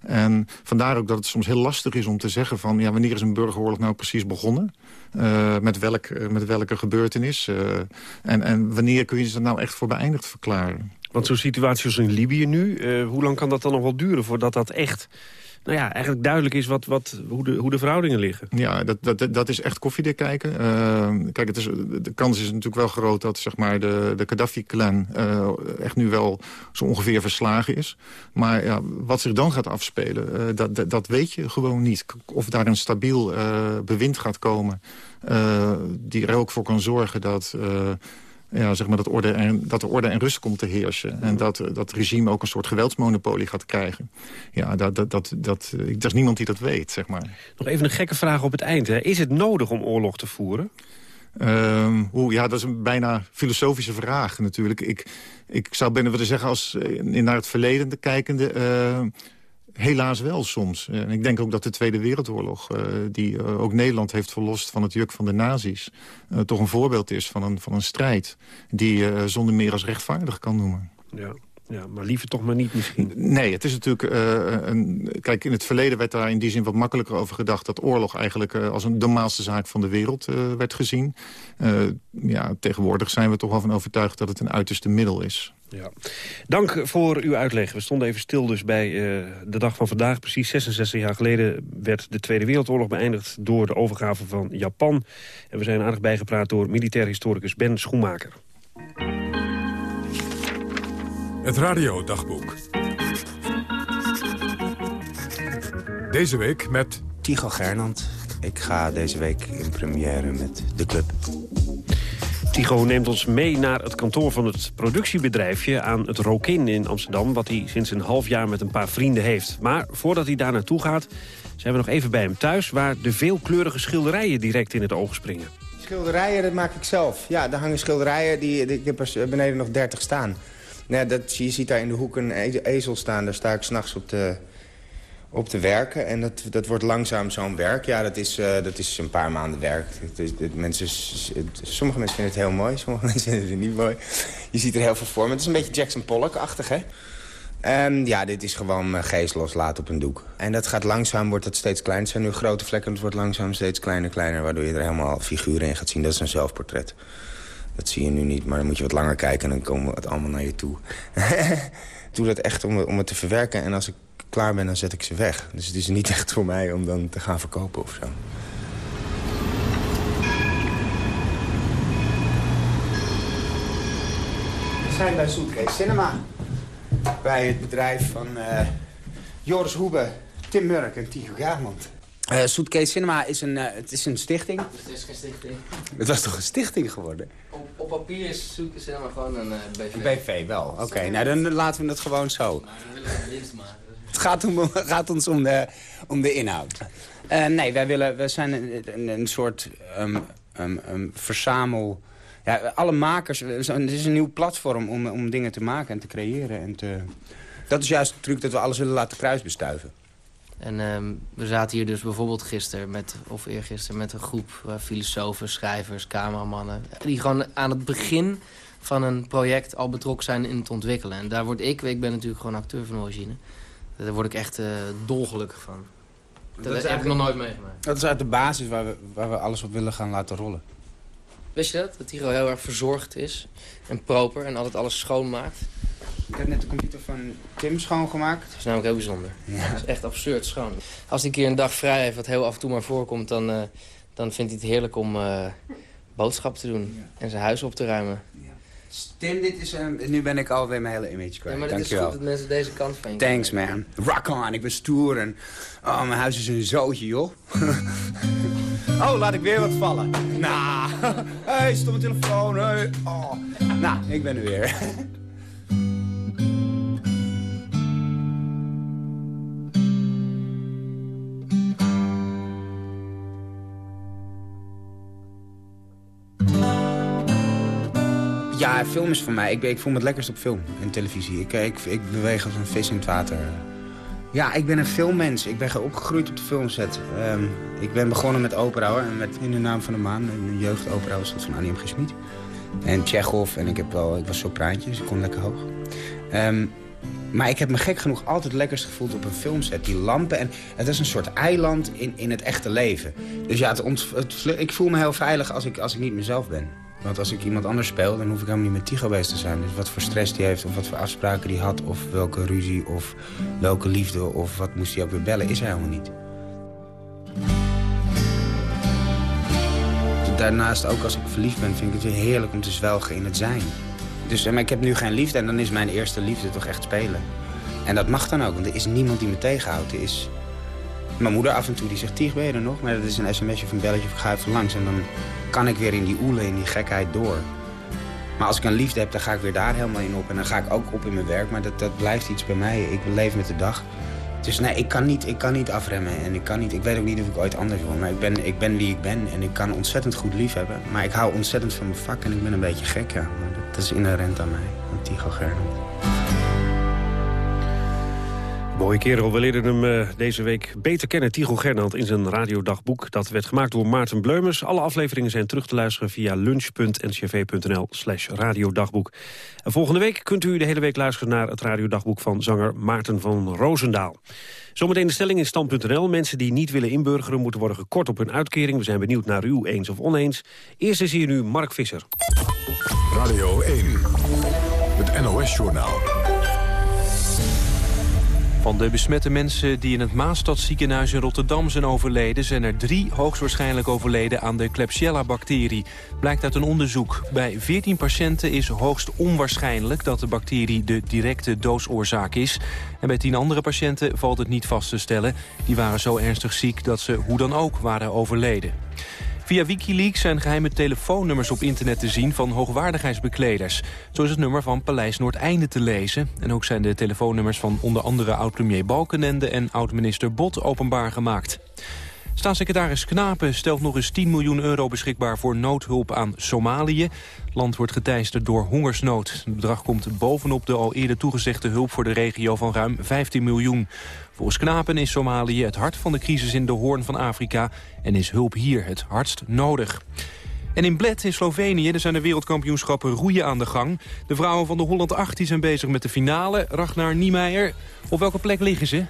En vandaar ook dat het soms heel lastig is om te zeggen van... Ja, wanneer is een burgeroorlog nou precies begonnen? Uh, met, welk, met welke gebeurtenis? Uh, en, en wanneer kun je ze nou echt voor beëindigd verklaren? Want zo'n situatie als in Libië nu, hoe lang kan dat dan nog wel duren... voordat dat echt nou ja, eigenlijk duidelijk is wat, wat, hoe, de, hoe de verhoudingen liggen. Ja, dat, dat, dat is echt koffiedik kijken. Uh, kijk, het is, de kans is natuurlijk wel groot dat zeg maar, de, de Gaddafi-clan uh, echt nu wel zo ongeveer verslagen is. Maar ja, wat zich dan gaat afspelen, uh, dat, dat, dat, weet je gewoon niet. Of daar een stabiel bewind gaat komen die er ook voor kan zorgen dat ja, zeg maar dat, orde en, dat er orde en rust komt te heersen. En dat dat regime ook een soort geweldsmonopolie gaat krijgen. Ja, dat, dat, dat, dat, er is niemand die dat weet, zeg maar. Nog even een gekke vraag op het eind. Hè. Is het nodig om oorlog te voeren? Um, hoe, ja, dat is een bijna filosofische vraag natuurlijk. Ik, ik zou bijna willen zeggen, als in naar het verleden kijkende... Uh, Helaas wel soms. En ik denk ook dat de Tweede Wereldoorlog, uh, die uh, ook Nederland heeft verlost van het juk van de nazi's, uh, toch een voorbeeld is van een, van een strijd die je zonder meer als rechtvaardig kan noemen. Ja. Ja, maar liever toch maar niet misschien. Nee, het is natuurlijk... een, kijk, in het verleden werd daar in die zin wat makkelijker over gedacht... dat oorlog eigenlijk als een normaalste zaak van de wereld werd gezien. ja, tegenwoordig zijn we toch wel van overtuigd dat het een uiterste middel is. Ja. Dank voor uw uitleg. We stonden even stil dus bij uh, de dag van vandaag. Precies 66 jaar geleden werd de Tweede Wereldoorlog beëindigd... door de overgave van Japan. En we zijn aardig bijgepraat door militair historicus Ben Schoenmaker. Het radiodagboek. Deze week met... Tycho Gernand. Ik ga deze week in première met De Club. Tycho neemt ons mee naar het kantoor van het productiebedrijfje aan het Rokin in Amsterdam... wat hij sinds een half jaar met een paar vrienden heeft. Maar voordat hij daar naartoe gaat, zijn we nog even bij hem thuis... waar de veelkleurige schilderijen direct in het oog springen. Schilderijen, dat maak ik zelf. Ja, daar hangen schilderijen, die, die ik heb beneden nog 30 staan. Nou, dat, je ziet daar in de hoek een ezel staan, daar sta ik s'nachts op te, op te werken. En dat, dat wordt langzaam zo'n werk. Ja, dat is, uh, dat is een paar maanden werk. Het mensen, sommige mensen vinden het heel mooi, sommige mensen vinden het niet mooi. Je ziet er heel veel vormen. Het is een beetje Jackson Pollock-achtig, hè? Um, ja, dit is gewoon uh, geest loslaten op een doek. En dat gaat langzaam, wordt het steeds kleiner. Het zijn nu grote vlekken, het wordt langzaam steeds kleiner, kleiner... waardoor je er helemaal figuren in gaat zien. Dat is een zelfportret. Dat zie je nu niet, maar dan moet je wat langer kijken... en dan komen het allemaal naar je toe. Doe dat echt om, om het te verwerken. En als ik klaar ben, dan zet ik ze weg. Dus het is niet echt voor mij om dan te gaan verkopen of zo. We zijn bij Soetkees Cinema. Bij het bedrijf van uh, Joris Hoebe, Tim Murk en Tycho Gaarmand. Uh, Soetkees Cinema is een, uh, het is een stichting. Het is geen stichting. Het was toch een stichting geworden? Op, op papier is Soetkees Cinema gewoon een uh, BV. Een BV wel, oké. Okay. Nou, dan laten we het gewoon zo. Maar dan willen we winst maken. Het gaat, gaat ons om de, om de inhoud. Uh, nee, wij willen, we zijn een, een, een soort um, um, um, verzamel... Alle makers, het is een nieuw platform om, om dingen te maken en te creëren. En te, dat is juist de truc dat we alles willen laten kruisbestuiven. En we zaten hier dus bijvoorbeeld gisteren, met, of eergisteren, met een groep uh, filosofen, schrijvers, cameramannen. Die gewoon aan het begin van een project al betrokken zijn in het ontwikkelen. En daar word ik, ik ben natuurlijk gewoon acteur van origine. Daar word ik echt uh, dolgelukkig van. Dat, dat heb ik nog nooit meegemaakt. Dat is uit de basis waar we, waar we alles op willen gaan laten rollen. Wist je dat? Dat Tiro heel erg verzorgd is en proper en altijd alles schoonmaakt. Ik heb net de computer van Tim schoongemaakt. Dat is namelijk heel bijzonder. Ja. Dat is echt absurd schoon. Als hij een keer een dag vrij heeft, wat heel af en toe maar voorkomt... dan, uh, dan vindt hij het heerlijk om uh, boodschappen te doen ja. en zijn huis op te ruimen. Tim, dit is, uh, nu ben ik alweer mijn hele image kwijt. Ja, maar het is goed dat mensen deze kant van je Thanks, man. Rock on, ik ben stoer en... Oh, mijn huis is een zootje, joh. oh, laat ik weer wat vallen. Nou, nah. hey, stomme telefoon, hey. Oh. Nou, ik ben er weer. Ja, film is voor mij. Ik, ik voel me het lekkerst op film en televisie. Ik, ik, ik beweeg als een vis in het water. Ja, ik ben een filmmens. Ik ben opgegroeid op de filmset. Um, ik ben begonnen met opera hoor. Met In de Naam van de Maan. Een jeugdopera was van Annie M. G. Schmid. En Tsjechov. En ik, heb wel, ik was sopraantje, dus ik kon lekker hoog. Um, maar ik heb me gek genoeg altijd lekkerst gevoeld op een filmset. Die lampen. En het is een soort eiland in, in het echte leven. Dus ja, het, ik voel me heel veilig als ik, als ik niet mezelf ben. Want als ik iemand anders speel, dan hoef ik helemaal niet met Tigo bezig te zijn. Dus wat voor stress die heeft, of wat voor afspraken die had... of welke ruzie, of welke liefde, of wat moest hij ook weer bellen... is hij helemaal niet. Daarnaast, ook als ik verliefd ben, vind ik het weer heerlijk om te zwelgen in het zijn. Dus maar ik heb nu geen liefde en dan is mijn eerste liefde toch echt spelen. En dat mag dan ook, want er is niemand die me tegenhoudt. Is mijn moeder af en toe die zegt, Tig, ben je er nog? Maar dat is een sms'je of een belletje of ik ga even langs. En dan kan ik weer in die oele, in die gekheid door. Maar als ik een liefde heb, dan ga ik weer daar helemaal in op. En dan ga ik ook op in mijn werk, maar dat, dat blijft iets bij mij. Ik leef met de dag. Dus nee, ik kan, niet, ik kan niet afremmen. En ik, kan niet, ik weet ook niet of ik ooit anders wil. Maar ik ben, ik ben wie ik ben en ik kan ontzettend goed lief hebben. Maar ik hou ontzettend van mijn vak en ik ben een beetje gek, ja. Dat is inherent aan mij, aan Tycho Mooie kerel, we leren hem uh, deze week beter kennen. Tycho Gernand in zijn radiodagboek. Dat werd gemaakt door Maarten Bleumers. Alle afleveringen zijn terug te luisteren via lunch.ncv.nl slash radiodagboek. En volgende week kunt u de hele week luisteren naar het radiodagboek van zanger Maarten van Roosendaal. Zometeen de stelling in stand.nl. Mensen die niet willen inburgeren moeten worden gekort op hun uitkering. We zijn benieuwd naar u eens of oneens. Eerst is hier nu Mark Visser. Radio 1, het NOS-journaal. Van de besmette mensen die in het Maastadziekenhuis in Rotterdam zijn overleden... zijn er drie hoogstwaarschijnlijk overleden aan de Klebsiella-bacterie. Blijkt uit een onderzoek. Bij 14 patiënten is hoogst onwaarschijnlijk dat de bacterie de directe doodsoorzaak is. En bij 10 andere patiënten valt het niet vast te stellen. Die waren zo ernstig ziek dat ze hoe dan ook waren overleden. Via Wikileaks zijn geheime telefoonnummers op internet te zien van hoogwaardigheidsbekleders. Zo is het nummer van Paleis Noordeinde te lezen. En ook zijn de telefoonnummers van onder andere oud-premier Balkenende en oud-minister Bot openbaar gemaakt. Staatssecretaris Knapen stelt nog eens 10 miljoen euro beschikbaar voor noodhulp aan Somalië. Land wordt geteisterd door hongersnood. Het bedrag komt bovenop de al eerder toegezegde hulp voor de regio van ruim 15 miljoen. Volgens Knapen is Somalië het hart van de crisis in de Hoorn van Afrika... en is hulp hier het hardst nodig. En in Bled in Slovenië zijn de wereldkampioenschappen roeien aan de gang. De vrouwen van de Holland 8 zijn bezig met de finale. Ragnar Niemeyer, op welke plek liggen ze?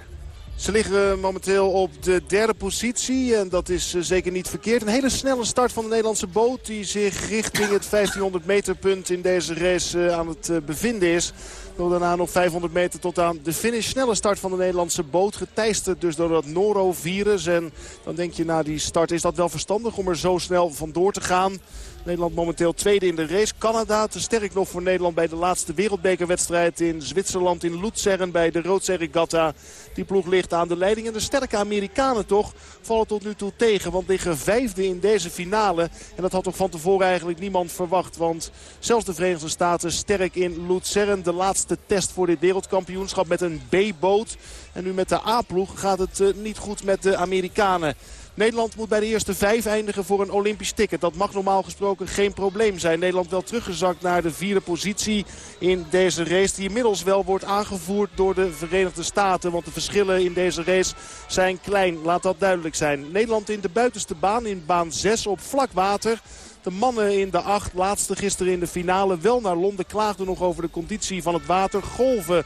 Ze liggen momenteel op de derde positie en dat is eh, zeker niet verkeerd. Een hele snelle start van de Nederlandse boot die zich richting het 1500 meter punt in deze race eh, aan het eh, bevinden is. Door daarna nog 500 meter tot aan de finish. Snelle start van de Nederlandse boot. Geteisterd dus door dat norovirus. En dan denk je na die start is dat wel verstandig om er zo snel vandoor te gaan. Nederland momenteel tweede in de race. Canada te sterk nog voor Nederland bij de laatste wereldbekerwedstrijd in Zwitserland. In Luzern bij de Roodse Regatta. Die ploeg ligt aan de leiding. En de sterke Amerikanen toch vallen tot nu toe tegen. Want liggen vijfde in deze finale. En dat had toch van tevoren eigenlijk niemand verwacht. Want zelfs de Verenigde Staten sterk in Luzern. De laatste test voor dit wereldkampioenschap met een B-boot. En nu met de A-ploeg gaat het eh, niet goed met de Amerikanen. Nederland moet bij de eerste vijf eindigen voor een Olympisch ticket. Dat mag normaal gesproken geen probleem zijn. Nederland wel teruggezakt naar de vierde positie in deze race. Die inmiddels wel wordt aangevoerd door de Verenigde Staten. Want de verschillen in deze race zijn klein. Laat dat duidelijk zijn. Nederland in de buitenste baan in baan 6 op vlak water. De mannen in de acht, laatste gisteren in de finale, wel naar Londen. Klaagden nog over de conditie van het water. Golven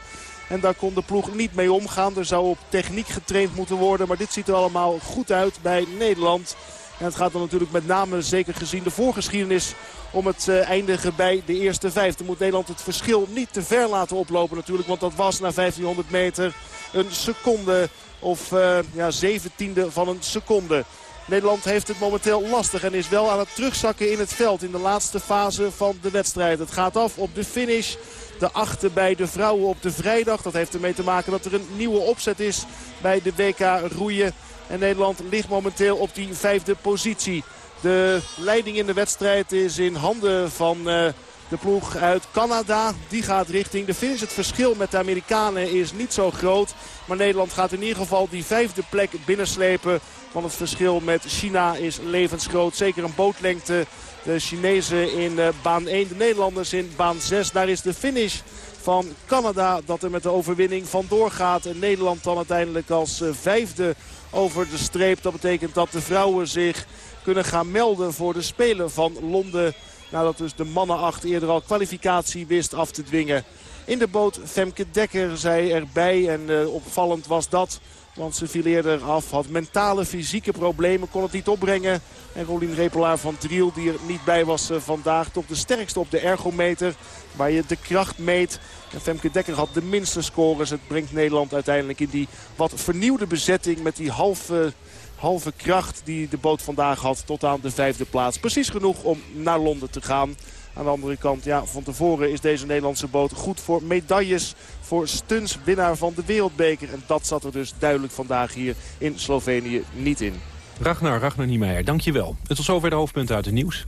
en daar kon de ploeg niet mee omgaan. Er zou op techniek getraind moeten worden. Maar dit ziet er allemaal goed uit bij Nederland. En het gaat dan natuurlijk met name, zeker gezien de voorgeschiedenis... om het eh, eindigen bij de eerste vijf. Moet Nederland het verschil niet te ver laten oplopen natuurlijk. Want dat was na 1500 meter een seconde of uh, ja, zeventiende van een seconde. Nederland heeft het momenteel lastig en is wel aan het terugzakken in het veld in de laatste fase van de wedstrijd. Het gaat af op de finish de achte bij de vrouwen op de vrijdag. Dat heeft ermee te maken dat er een nieuwe opzet is bij de WK roeien. En Nederland ligt momenteel op die vijfde positie. De leiding in de wedstrijd is in handen van uh, De ploeg uit Canada die gaat richting de finish. Het verschil met de Amerikanen is niet zo groot. Maar Nederland gaat in ieder geval die vijfde plek binnenslepen. Want het verschil met China is levensgroot. Zeker een bootlengte. De Chinezen in eh, baan 1, de Nederlanders in baan 6. Daar is de finish van Canada dat er met de overwinning vandoor gaat. En Nederland dan uiteindelijk als eh, vijfde over de streep. Dat betekent dat de vrouwen zich kunnen gaan melden voor de Spelen van Londen. Nadat dus de mannenacht eerder al kwalificatie wist af te dwingen. In de boot Femke Dekker zei erbij en uh, opvallend was dat. Want ze viel eerder af, had mentale, fysieke problemen, kon het niet opbrengen. En Rolien Repelaar van Driel, die er niet bij was uh, vandaag, toch de sterkste op de ergometer. Waar je de kracht meet. En Femke Dekker had de minste scores. Het brengt Nederland uiteindelijk in die wat vernieuwde bezetting met die halve halve kracht die de boot vandaag had tot aan de vijfde plaats. Precies genoeg om naar Londen te gaan. Aan de andere kant, ja, van tevoren is deze Nederlandse boot goed voor medailles. Voor stunts, winnaar van de wereldbeker. En dat zat er dus duidelijk vandaag hier in Slovenië niet in. Ragnar, Ragnar Niemeyer, dankjewel. Het was zover de hoofdpunten uit het nieuws.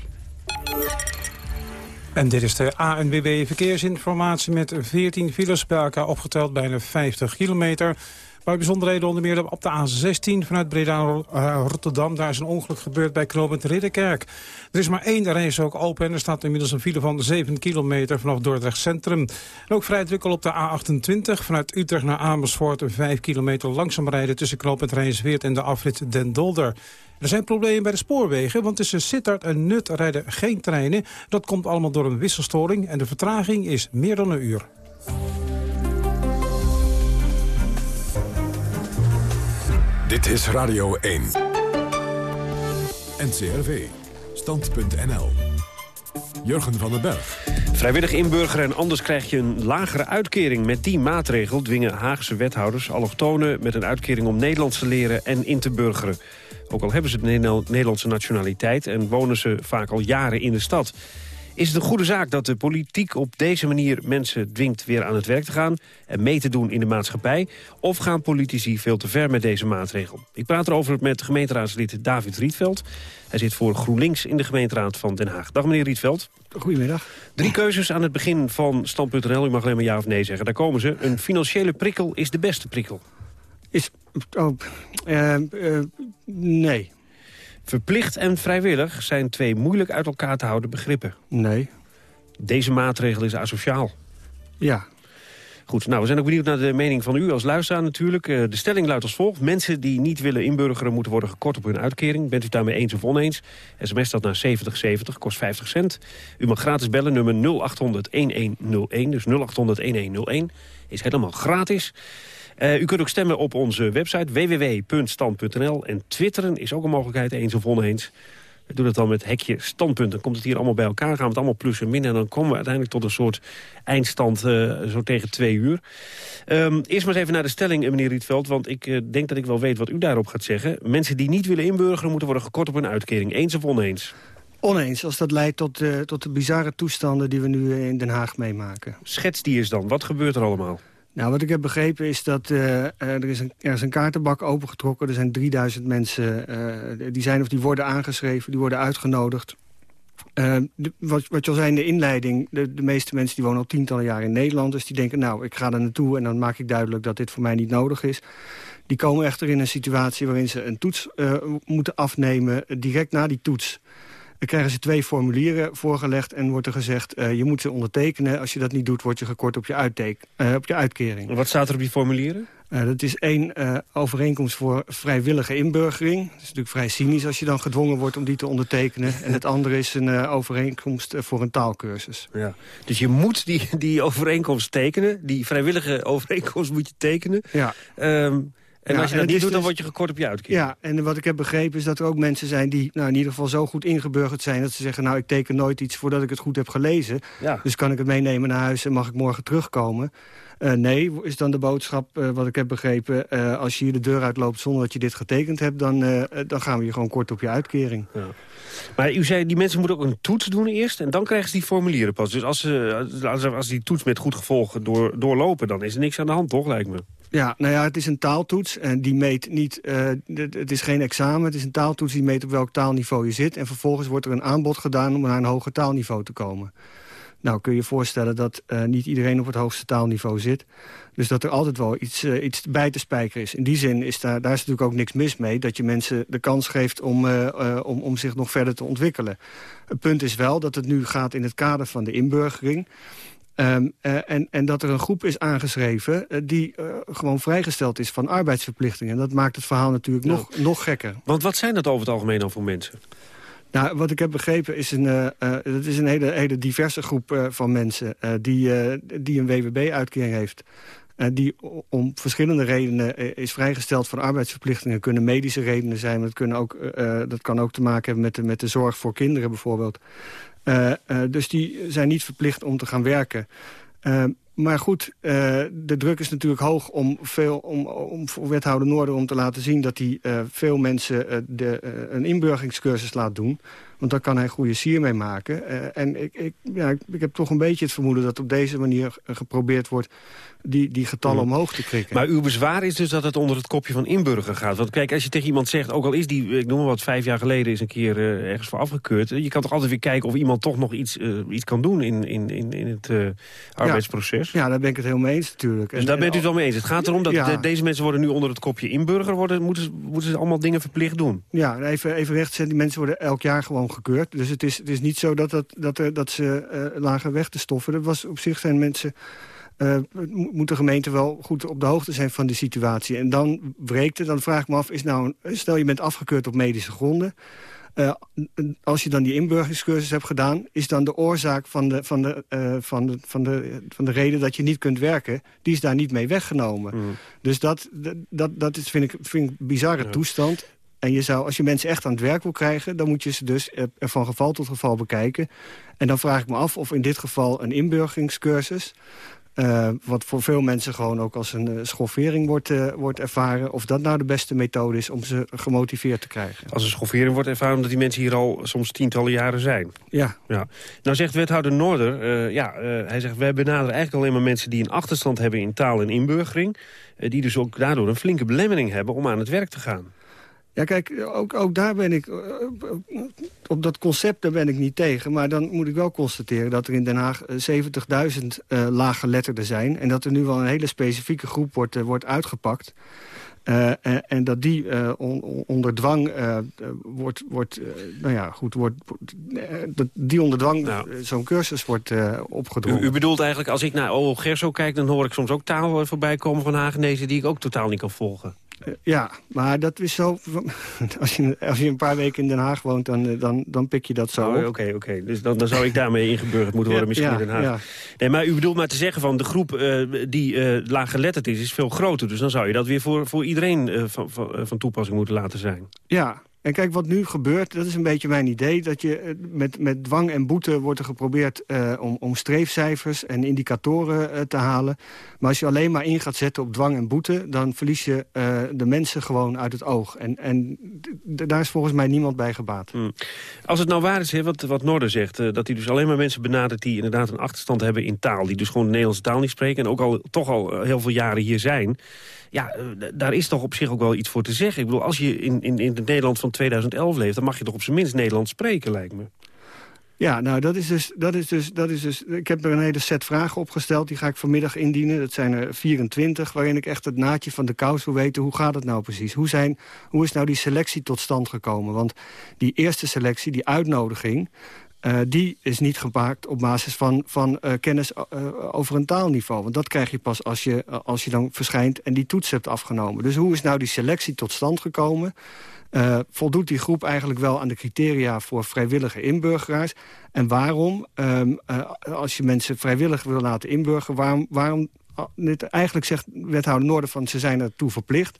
En dit is de ANWB Verkeersinformatie met 14 files bij elkaar opgeteld, bijna 50 kilometer. Bij bijzonderheden onder meer op de A16 vanuit Breda naar uh, Rotterdam. Daar is een ongeluk gebeurd bij knooppunt Ridderkerk. Er is maar één reis ook open en er staat inmiddels een file van 7 kilometer vanaf Dordrecht Centrum. En ook vrij druk op de A28 vanuit Utrecht naar Amersfoort. 5 kilometer langzaam rijden tussen knooppunt Rijnsweert en de afrit Den Dolder. Er zijn problemen bij de spoorwegen, want tussen Sittard en Nut rijden geen treinen. Dat komt allemaal door een wisselstoring en de vertraging is meer dan een uur. Dit is Radio 1. NCRV. Stand.nl. Jurgen van den Berg. Vrijwillig inburgeren en anders krijg je een lagere uitkering. Met die maatregel dwingen Haagse wethouders allochtonen met een uitkering om Nederlands te leren en in te burgeren. Ook al hebben ze de Nederlandse nationaliteit en wonen ze vaak al jaren in de stad. Is het een goede zaak dat de politiek op deze manier mensen dwingt weer aan het werk te gaan en mee te doen in de maatschappij? Of gaan politici veel te ver met deze maatregel? Ik praat erover met gemeenteraadslid David Rietveld. Hij zit voor GroenLinks in de gemeenteraad van Den Haag. Dag meneer Rietveld. Goedemiddag. Drie keuzes aan het begin van Stand.nl. U mag alleen maar ja of nee zeggen. Daar komen ze. Een financiële prikkel is de beste prikkel. Is... Oh, uh, uh, nee. Verplicht en vrijwillig zijn twee moeilijk uit elkaar te houden begrippen. Nee. Deze maatregel is asociaal. Ja. Goed, nou, we zijn ook benieuwd naar de mening van u als luisteraar natuurlijk. Eh, de stelling luidt als volgt. Mensen die niet willen inburgeren moeten worden gekort op hun uitkering. Bent u daarmee eens of oneens? SMS dat naar 7070, kost 50 cent. U mag gratis bellen, nummer 0800-1101. Dus 0800-1101 is helemaal gratis. Uh, u kunt ook stemmen op onze website www.stand.nl. En twitteren is ook een mogelijkheid, eens of oneens. We doen het dan met hekje standpunten. Dan komt het hier allemaal bij elkaar, gaan we het allemaal plus en min... en dan komen we uiteindelijk tot een soort eindstand uh, zo tegen twee uur. Um, eerst maar eens even naar de stelling, meneer Rietveld... want ik uh, denk dat ik wel weet wat u daarop gaat zeggen. Mensen die niet willen inburgeren moeten worden gekort op hun uitkering. Eens of oneens? Oneens, als dat leidt tot, uh, tot de bizarre toestanden die we nu in Den Haag meemaken. Schets die eens dan. Wat gebeurt er allemaal? Nou, wat ik heb begrepen is dat uh, er, is een, er is een kaartenbak opengetrokken. Er zijn 3000 mensen uh, die zijn of die worden aangeschreven, die worden uitgenodigd. Wat, wat je al zei in de inleiding, de, de, meeste mensen die wonen al tientallen jaar in Nederland. Dus die denken, nou, ik ga er naartoe en dan maak ik duidelijk dat dit voor mij niet nodig is. Die komen echter in een situatie waarin ze een toets moeten afnemen. Direct na die toets dan krijgen ze twee formulieren voorgelegd en wordt er gezegd... Uh, je moet ze ondertekenen. Als je dat niet doet, word je gekort op je, uh, op je uitkering. Wat staat er op die formulieren? Uh, dat is één overeenkomst voor vrijwillige inburgering. Dat is natuurlijk vrij cynisch als je dan gedwongen wordt om die te ondertekenen. en het andere is een overeenkomst voor een taalkursus. Ja. Dus je moet die, die overeenkomst tekenen. Die vrijwillige overeenkomst moet je tekenen. Ja. Um, en ja, als je dat niet doet, dan dus, word je gekort op je uitkering. Ja, en wat ik heb begrepen is dat er ook mensen zijn... die nou, in ieder geval zo goed ingeburgerd zijn... dat ze zeggen, nou, ik teken nooit iets voordat ik het goed heb gelezen. Ja. Dus kan ik het meenemen naar huis en mag ik morgen terugkomen? Uh, nee, is dan de boodschap, uh, wat ik heb begrepen... Uh, als je hier de deur uitloopt zonder dat je dit getekend hebt... dan, dan gaan we je gewoon kort op je uitkering. Ja. Maar u zei, die mensen moeten ook een toets doen eerst... en dan krijgen ze die formulieren pas. Dus als ze, als, als die toets met goed gevolg door, doorlopen... dan is er niks aan de hand, toch, lijkt me? Ja, nou ja, het is een taaltoets en die meet niet... Uh, het is geen examen, het is een taaltoets die meet op welk taalniveau je zit... en vervolgens wordt er een aanbod gedaan om naar een hoger taalniveau te komen. Nou, kun je je voorstellen dat niet iedereen op het hoogste taalniveau zit. Dus dat er altijd wel iets, iets bij te spijkeren is. In die zin is daar, daar is natuurlijk ook niks mis mee... dat je mensen de kans geeft om, om, om zich nog verder te ontwikkelen. Het punt is wel dat het nu gaat in het kader van de inburgering... Ehm, eh, en, en dat er een groep is aangeschreven uh, die uh, gewoon vrijgesteld is van arbeidsverplichtingen. Dat maakt het verhaal natuurlijk nog, nog gekker. Want wat zijn dat over het algemeen dan voor mensen? Nou, wat ik heb begrepen is een, dat is een hele, hele diverse groep van mensen die, die een WWB-uitkering heeft. die om verschillende redenen is vrijgesteld van arbeidsverplichtingen. kunnen medische redenen zijn, maar dat, kunnen ook, dat kan ook te maken hebben met de, met de zorg voor kinderen bijvoorbeeld. Dus die zijn niet verplicht om te gaan werken. Maar goed, de druk is natuurlijk hoog om, veel, om, om voor wethouder Noorden om te laten zien... dat hij veel mensen de, een inburgingscursus laat doen. Want daar kan hij goede sier mee maken. en ik, ik, ja, ik heb toch een beetje het vermoeden dat op deze manier geprobeerd wordt die, die getallen mm. omhoog te krikken. Maar uw bezwaar is dus dat het onder het kopje van inburger gaat. Want kijk, als je tegen iemand zegt, ook al is die, ik noem maar wat, vijf jaar geleden is een keer uh, ergens voor afgekeurd. Je kan toch altijd weer kijken of iemand toch nog iets, uh, iets kan doen in, in, in, in het uh, arbeidsproces? Ja, daar ben ik het helemaal mee eens natuurlijk. Dus daar bent u het wel mee eens. Het gaat erom dat ja. de, deze mensen worden nu onder het kopje inburger, worden, moeten, ze, moeten ze allemaal dingen verplicht doen? Ja, even, even recht zetten, die mensen worden elk jaar gewoon gekeurd. Dus het is, het is niet zo dat, dat, dat, er, dat ze lagen weg te stoffen. Dat was op zich zijn mensen uh, moet de gemeente wel goed op de hoogte zijn van de situatie. En dan breekt het, dan vraag ik me af, is nou, stel je bent afgekeurd op medische gronden... Uh, als je dan die inburgingscursus hebt gedaan... is dan de oorzaak van de, van, de, uh, van, de, van, de, van de reden dat je niet kunt werken... die is daar niet mee weggenomen. Mm. Dus dat, dat, dat is, vind, ik, vind ik een bizarre ja. toestand. En je zou, als je mensen echt aan het werk wil krijgen... dan moet je ze dus van geval tot geval bekijken. En dan vraag ik me af of in dit geval een inburgingscursus... Uh, wat voor veel mensen gewoon ook als een uh, schoffering wordt, uh, wordt ervaren. Of dat nou de beste methode is om ze gemotiveerd te krijgen. Als een schoffering wordt ervaren omdat die mensen hier al soms tientallen jaren zijn. Ja. ja. Nou zegt wethouder Noorder, ja, hij zegt wij benaderen eigenlijk alleen maar mensen die een achterstand hebben in taal en inburgering. die dus ook daardoor een flinke belemmering hebben om aan het werk te gaan. Ja, kijk, ook, ook daar ben ik... Op dat concept daar ben ik niet tegen. Maar dan moet ik wel constateren dat er in Den Haag 70.000 uh, laaggeletterden zijn. En dat er nu wel een hele specifieke groep wordt, uh, wordt uitgepakt. Uh, en, en, dat die uh, on, onder dwang uh, wordt, wordt nou ja, goed, wordt, dat die onder dwang nou. zo'n cursus wordt opgedrongen. U, u, bedoelt eigenlijk, als ik naar O. Gerso kijk, dan hoor ik soms ook taal voorbij komen van Hagenezen die ik ook totaal niet kan volgen. Ja, maar dat is zo... Als je, als je een paar weken in Den Haag woont, dan, dan, dan pik je dat zo oh, Oké, oké. Dus dan, dan zou ik daarmee ingeburgerd moeten worden misschien ja, in Den Haag. Ja. Nee, maar u bedoelt maar te zeggen van de groep uh, die uh, laaggeletterd is, is veel groter. Dus dan zou je dat weer voor, voor iedereen van, van, van toepassing moeten laten zijn. Ja, en kijk, wat nu gebeurt, dat is een beetje mijn idee... dat je eh, met, met dwang en boete wordt er geprobeerd uh, om, om streefcijfers en indicatoren uh, te halen. Maar als je alleen maar in gaat zetten op dwang en boete... dan verlies je de mensen gewoon uit het oog. En, en daar is volgens mij niemand bij gebaat. Hmm. Als het nou waar is, he, wat, wat Noorden zegt... dat hij dus alleen maar mensen benadert die inderdaad een achterstand hebben in taal... die dus gewoon de Nederlandse taal niet spreken... en ook al, toch al heel veel jaren hier zijn... Ja, daar is toch op zich ook wel iets voor te zeggen. Ik bedoel, als je in, in, in het Nederland van 2011 leeft... dan mag je toch op zijn minst Nederlands spreken, lijkt me. Ja, nou, dat is, dus, dat, is dus, dat is dus... Ik heb er een hele set vragen opgesteld. Die ga ik vanmiddag indienen. Dat zijn er 24, waarin ik echt het naadje van de kous wil weten. Hoe gaat het nou precies? Hoe, zijn, hoe is nou die selectie tot stand gekomen? Want die eerste selectie, die uitnodiging... Uh, die is niet gemaakt op basis van, van uh, kennis uh, over een taalniveau. Want dat krijg je pas als je, als je dan verschijnt en die toets hebt afgenomen. Dus hoe is nou die selectie tot stand gekomen? voldoet die groep eigenlijk wel aan de criteria voor vrijwillige inburgeraars? En waarom, um, als je mensen vrijwillig wil laten inburgeren... waarom, waarom eigenlijk zegt wethouder Noorden van ze zijn ertoe verplicht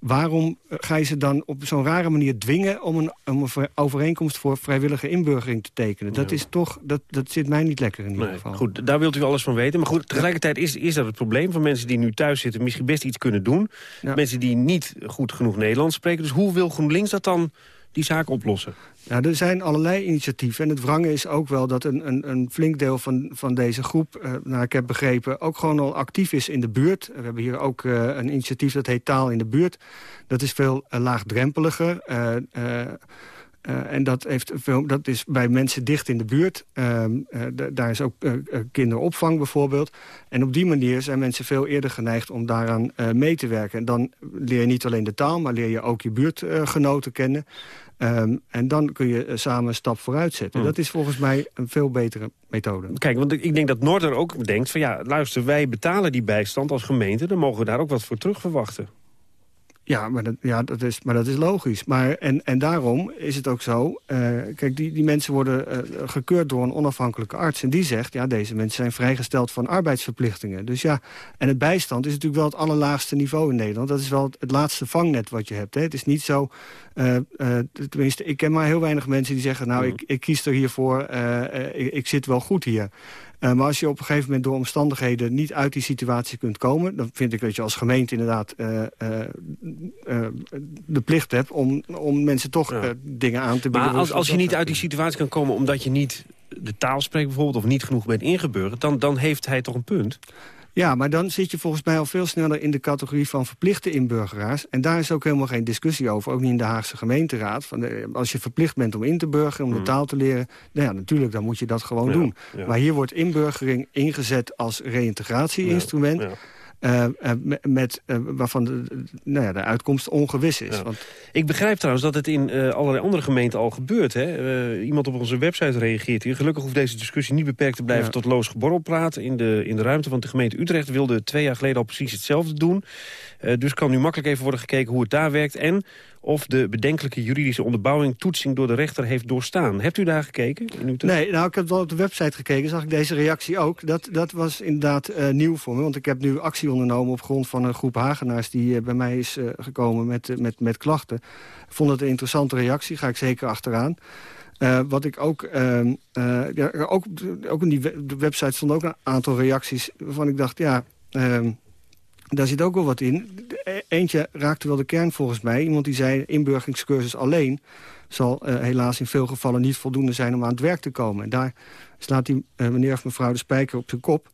waarom ga je ze dan op zo'n rare manier dwingen... om een, om een overeenkomst voor vrijwillige inburgering te tekenen? Dat, is toch, dat, dat zit mij niet lekker in ieder geval. Goed, daar wilt u alles van weten. Maar goed, tegelijkertijd is, is dat het probleem van mensen die nu thuis zitten... misschien best iets kunnen doen. Mensen die niet goed genoeg Nederlands spreken. Dus hoe wil GroenLinks dat dan die zaak oplossen? Ja, er zijn allerlei initiatieven. En het wrange is ook wel dat een, een, een flink deel van, van deze groep... Uh, nou, ik heb begrepen, ook gewoon al actief is in de buurt. We hebben hier ook uh, een initiatief dat heet Taal in de Buurt. Dat is veel uh, laagdrempeliger. En dat, heeft veel, dat is bij mensen dicht in de buurt. Ehm, daar is ook kinderopvang bijvoorbeeld. En op die manier zijn mensen veel eerder geneigd om daaraan mee te werken. En dan leer je niet alleen de taal, maar leer je ook je buurtgenoten kennen. Ehm, en dan kun je samen een stap vooruit zetten. Hmm. Dat is volgens mij een veel betere methode. Kijk, want ik denk dat Noorder ook denkt van ja, luister, wij betalen die bijstand als gemeente. Dan mogen we daar ook wat voor terug verwachten. Ja, maar dat, ja, dat, is, maar dat is logisch. Maar, en, en daarom is het ook zo... Uh, kijk, die, die mensen worden uh, gekeurd door een onafhankelijke arts. En die zegt, ja, deze mensen zijn vrijgesteld van arbeidsverplichtingen. Dus ja, en het bijstand is natuurlijk wel het allerlaagste niveau in Nederland. Dat is wel het, het laatste vangnet wat je hebt. Hè. Het is niet zo... Uh, tenminste, ik ken maar heel weinig mensen die zeggen... nou, ik, ik kies er hiervoor, ik, ik zit wel goed hier. Maar als je op een gegeven moment door omstandigheden niet uit die situatie kunt komen... dan vind ik dat je als gemeente inderdaad de plicht hebt... om, om mensen toch dingen aan te bieden. Maar als, als je niet uit die situatie kan komen omdat je niet de taal spreekt bijvoorbeeld... of niet genoeg bent ingeburgerd, dan, dan heeft hij toch een punt? Ja, maar dan zit je volgens mij al veel sneller in de categorie van verplichte inburgeraars. En daar is ook helemaal geen discussie over, ook niet in de Haagse gemeenteraad. Van als je verplicht bent om in te burgeren, om de mm. taal te leren... nou ja, natuurlijk, dan moet je dat gewoon doen. Maar hier wordt inburgering ingezet als reïntegratie-instrument... Ja. Uh, met, uh, waarvan de, nou ja, de uitkomst ongewis is. Want... Ik begrijp trouwens dat het in allerlei andere gemeenten al gebeurt. Hè? iemand op onze website reageert hier. Gelukkig hoeft deze discussie niet beperkt te blijven tot loos geborrelpraat in de, in de ruimte. Want de gemeente Utrecht wilde twee jaar geleden al precies hetzelfde doen. dus kan nu makkelijk even worden gekeken hoe het daar werkt. En of de bedenkelijke juridische onderbouwing toetsing door de rechter heeft doorstaan. Hebt u daar gekeken? nee, nou ik heb wel op de website gekeken, zag ik deze reactie ook. Dat, dat was inderdaad uh, nieuw voor me, want ik heb nu actie ondernomen op grond van een groep Hagenaars die uh, bij mij is uh, gekomen met, met, met klachten. Ik vond het een interessante reactie, ga ik zeker achteraan. wat ik ook, ehm, ja, ook, ook in die website stond ook een aantal reacties waarvan ik dacht, ja, ehm, daar zit ook wel wat in. E-, eentje raakte wel de kern volgens mij. Iemand die zei, inburgeringscursus alleen zal uh, helaas in veel gevallen niet voldoende zijn om aan het werk te komen. En daar slaat die uh, meneer of mevrouw de spijker op zijn kop.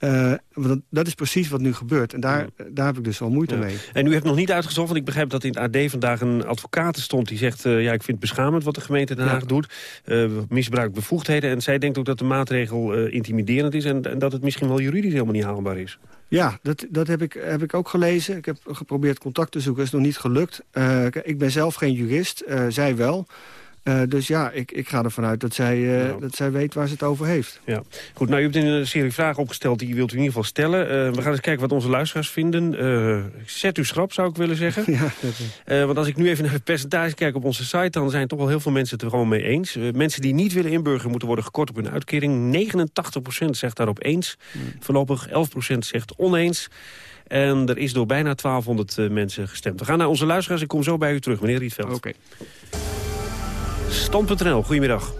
Uh, dat, dat, is precies wat nu gebeurt. En daar, daar heb ik dus wel moeite mee. En u hebt nog niet uitgezocht, want ik begrijp dat in het AD vandaag een advocaat stond... die zegt, uh, ja, ik vind het beschamend wat de gemeente Den Haag doet. Uh, misbruik bevoegdheden. En zij denkt ook dat de maatregel intimiderend is... En, en, dat het misschien wel juridisch helemaal niet haalbaar is. Ja, dat, dat heb, ik, heb ik ook gelezen. Ik heb geprobeerd contact te zoeken, is nog niet gelukt. ik ben zelf geen jurist, zij wel... Uh, dus ja, ik, ik ga ervan uit dat zij, uh, dat zij weet waar ze het over heeft. Ja. Goed, nou, u hebt een serie vragen opgesteld die wilt u in ieder geval stellen. Uh, we gaan eens kijken wat onze luisteraars vinden. zet u schrap, zou ik willen zeggen. Ja, want als ik nu even naar het percentage kijk op onze site... dan zijn toch wel heel veel mensen het er gewoon mee eens. mensen die niet willen inburgeren moeten worden gekort op hun uitkering. 89% zegt daarop eens. Hmm. Voorlopig 11% zegt oneens. En er is door bijna 1200 mensen gestemd. We gaan naar onze luisteraars. Ik kom zo bij u terug, meneer Rietveld. Oké. Stand.nl, goedemiddag.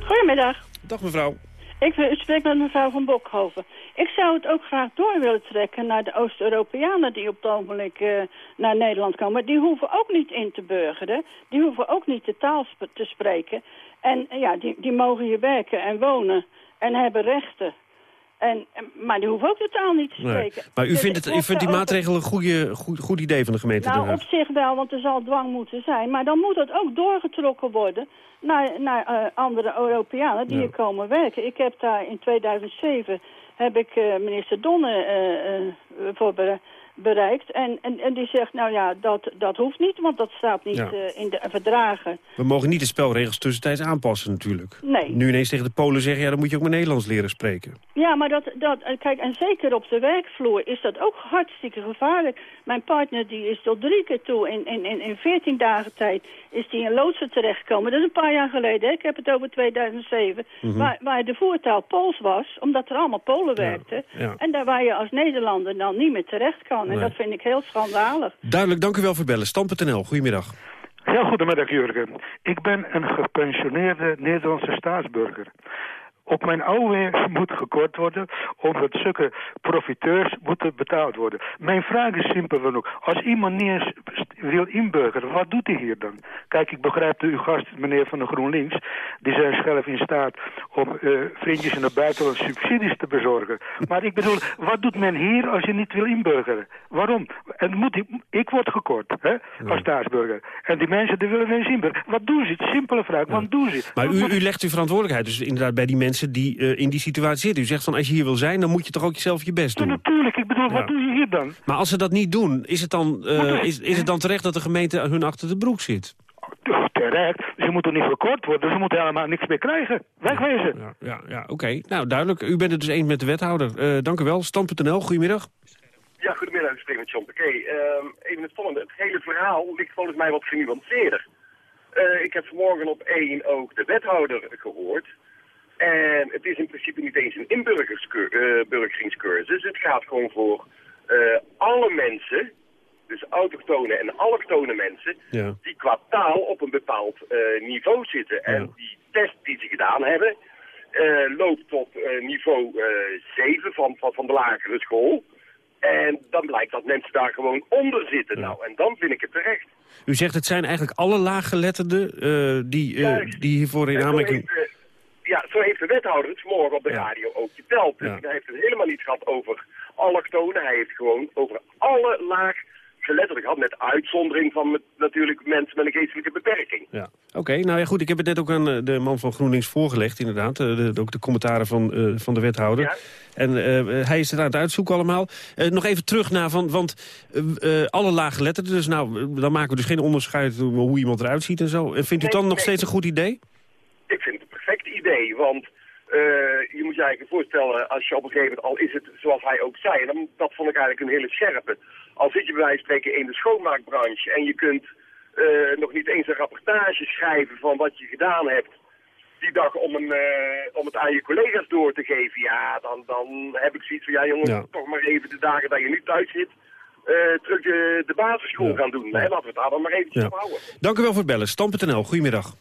Goedemiddag. Dag mevrouw. Ik spreek met mevrouw van Bokhoven. Ik zou het ook graag door willen trekken naar de Oost-Europeanen die op het ogenblik uh, naar Nederland komen. Die hoeven ook niet in te burgeren. Die hoeven ook niet de taal te spreken. En ja, die, die mogen hier werken en wonen en hebben rechten. En, maar die hoeven ook de taal niet te spreken. Maar u vindt, het, u vindt die maatregel een goede, goed, goed idee van de gemeente? Nou, op zich wel, want er zal dwang moeten zijn. Maar dan moet het ook doorgetrokken worden naar, naar uh, andere Europeanen die hier komen werken. Ik heb daar in 2007 heb ik uh, minister Donne uh, voorbereid bereikt. En, en, en die zegt, nou ja, dat, dat hoeft niet, want dat staat niet uh, in de verdragen. We mogen niet de spelregels tussentijds aanpassen natuurlijk. Nee. Nu ineens tegen de Polen zeggen, ja, dan moet je ook maar Nederlands leren spreken. Ja, maar dat, dat, eh, kijk, en zeker op de werkvloer is dat ook hartstikke gevaarlijk. Mijn partner die is tot drie keer toe, in, in, in, in 14 dagen tijd, is die in Loodsen terechtgekomen. Dat is een paar jaar geleden, hè? ik heb het over 2007. Mhm. waar, waar de voertaal Pools was, omdat er allemaal Polen werkten. Ja. En daar waar je als Nederlander dan niet meer terecht kan. En dat vind ik heel schandalig. Duidelijk, dank u wel voor bellen. Stam.nl, goedemiddag. Heel goedemiddag, Jurgen. Ik ben een gepensioneerde Nederlandse staatsburger. Op mijn oude moet gekort worden, omdat zulke profiteurs moeten betaald worden. Mijn vraag is simpel genoeg. Als iemand niet eens wil inburgeren, wat doet hij hier dan? Kijk, ik begrijp uw gast, meneer van de GroenLinks... die zijn zelf in staat om uh, vriendjes in het buitenland subsidies te bezorgen. Maar ik bedoel, wat doet men hier als je niet wil inburgeren? Waarom? En moet ik, ik word gekort hè, als staatsburger. En die mensen die willen ineens inburgeren. Wat doen ze? Simpele vraag, wat doen ze? Maar u, u legt uw verantwoordelijkheid dus inderdaad bij die mensen die uh, in die situatie zitten. U zegt van als je hier wil zijn, dan moet je toch ook jezelf je best doen? Ja, natuurlijk, ik bedoel, wat doe je hier dan? Maar als ze dat niet doen, is het dan, uh, is, is het dan terecht dat de gemeente hun achter de broek zit? Terecht. Ze moeten niet verkort worden. Ze moeten helemaal niks meer krijgen. Wegwezen. Ja, ja, ja oké. Nou, duidelijk. U bent het dus eens met de wethouder. Uh, dank u wel. Stand.nl, goedemiddag. Ja, goedemiddag. Ik spreek met John Piquet. Uh, even het volgende. Het hele verhaal ligt volgens mij wat genuanceerder. Uh, ik heb vanmorgen op één ook de wethouder gehoord. En het is in principe niet eens een inburgeringscursus. Het gaat gewoon voor alle mensen dus autochtone en allochtone mensen, ja. die qua taal op een bepaald uh, niveau zitten. En Ja. die test die ze gedaan hebben, uh, loopt tot uh, niveau 7 van, van, van de lagere school. En dan blijkt dat mensen daar gewoon onder zitten. Nou, en dan vind ik het terecht. U zegt het zijn eigenlijk alle laaggeletterden die, die hiervoor in aanmerking... ja, zo heeft de wethouder het vanmorgen op de radio ook geteld. Dus hij heeft het helemaal niet gehad over allochtonen. Hij heeft gewoon over alle laag geletterd gehad, met uitzondering van met, natuurlijk mensen met een geestelijke beperking. Ja. Oké, okay, nou ja goed, ik heb het net ook aan de man van GroenLinks voorgelegd inderdaad. De, de, ook de commentaren van, uh, van de wethouder. Ja. En uh, hij is het aan het uitzoeken allemaal. Uh, nog even terug naar, van, want alle laaggeletterden, dus nou, dan maken we dus geen onderscheid hoe iemand eruit ziet en zo. En vindt u het dan nee, nog steeds een goed idee? Ik vind idee, want je moet je eigenlijk voorstellen, als je op een gegeven moment, al is het zoals hij ook zei, dan, dat vond ik eigenlijk een hele scherpe. Al zit je bij wijze van spreken in de schoonmaakbranche en je kunt uh, nog niet eens een rapportage schrijven van wat je gedaan hebt die dag om, een, uh, om het aan je collega's door te geven, ja, dan, dan heb ik zoiets van, ja jongens, Ja. toch maar even de dagen dat je nu thuis zit, terug de, de basisschool gaan doen. Nee, laten we het daar dan maar eventjes Ja. op houden. Dank u wel voor het bellen. Stam.nl, goedemiddag.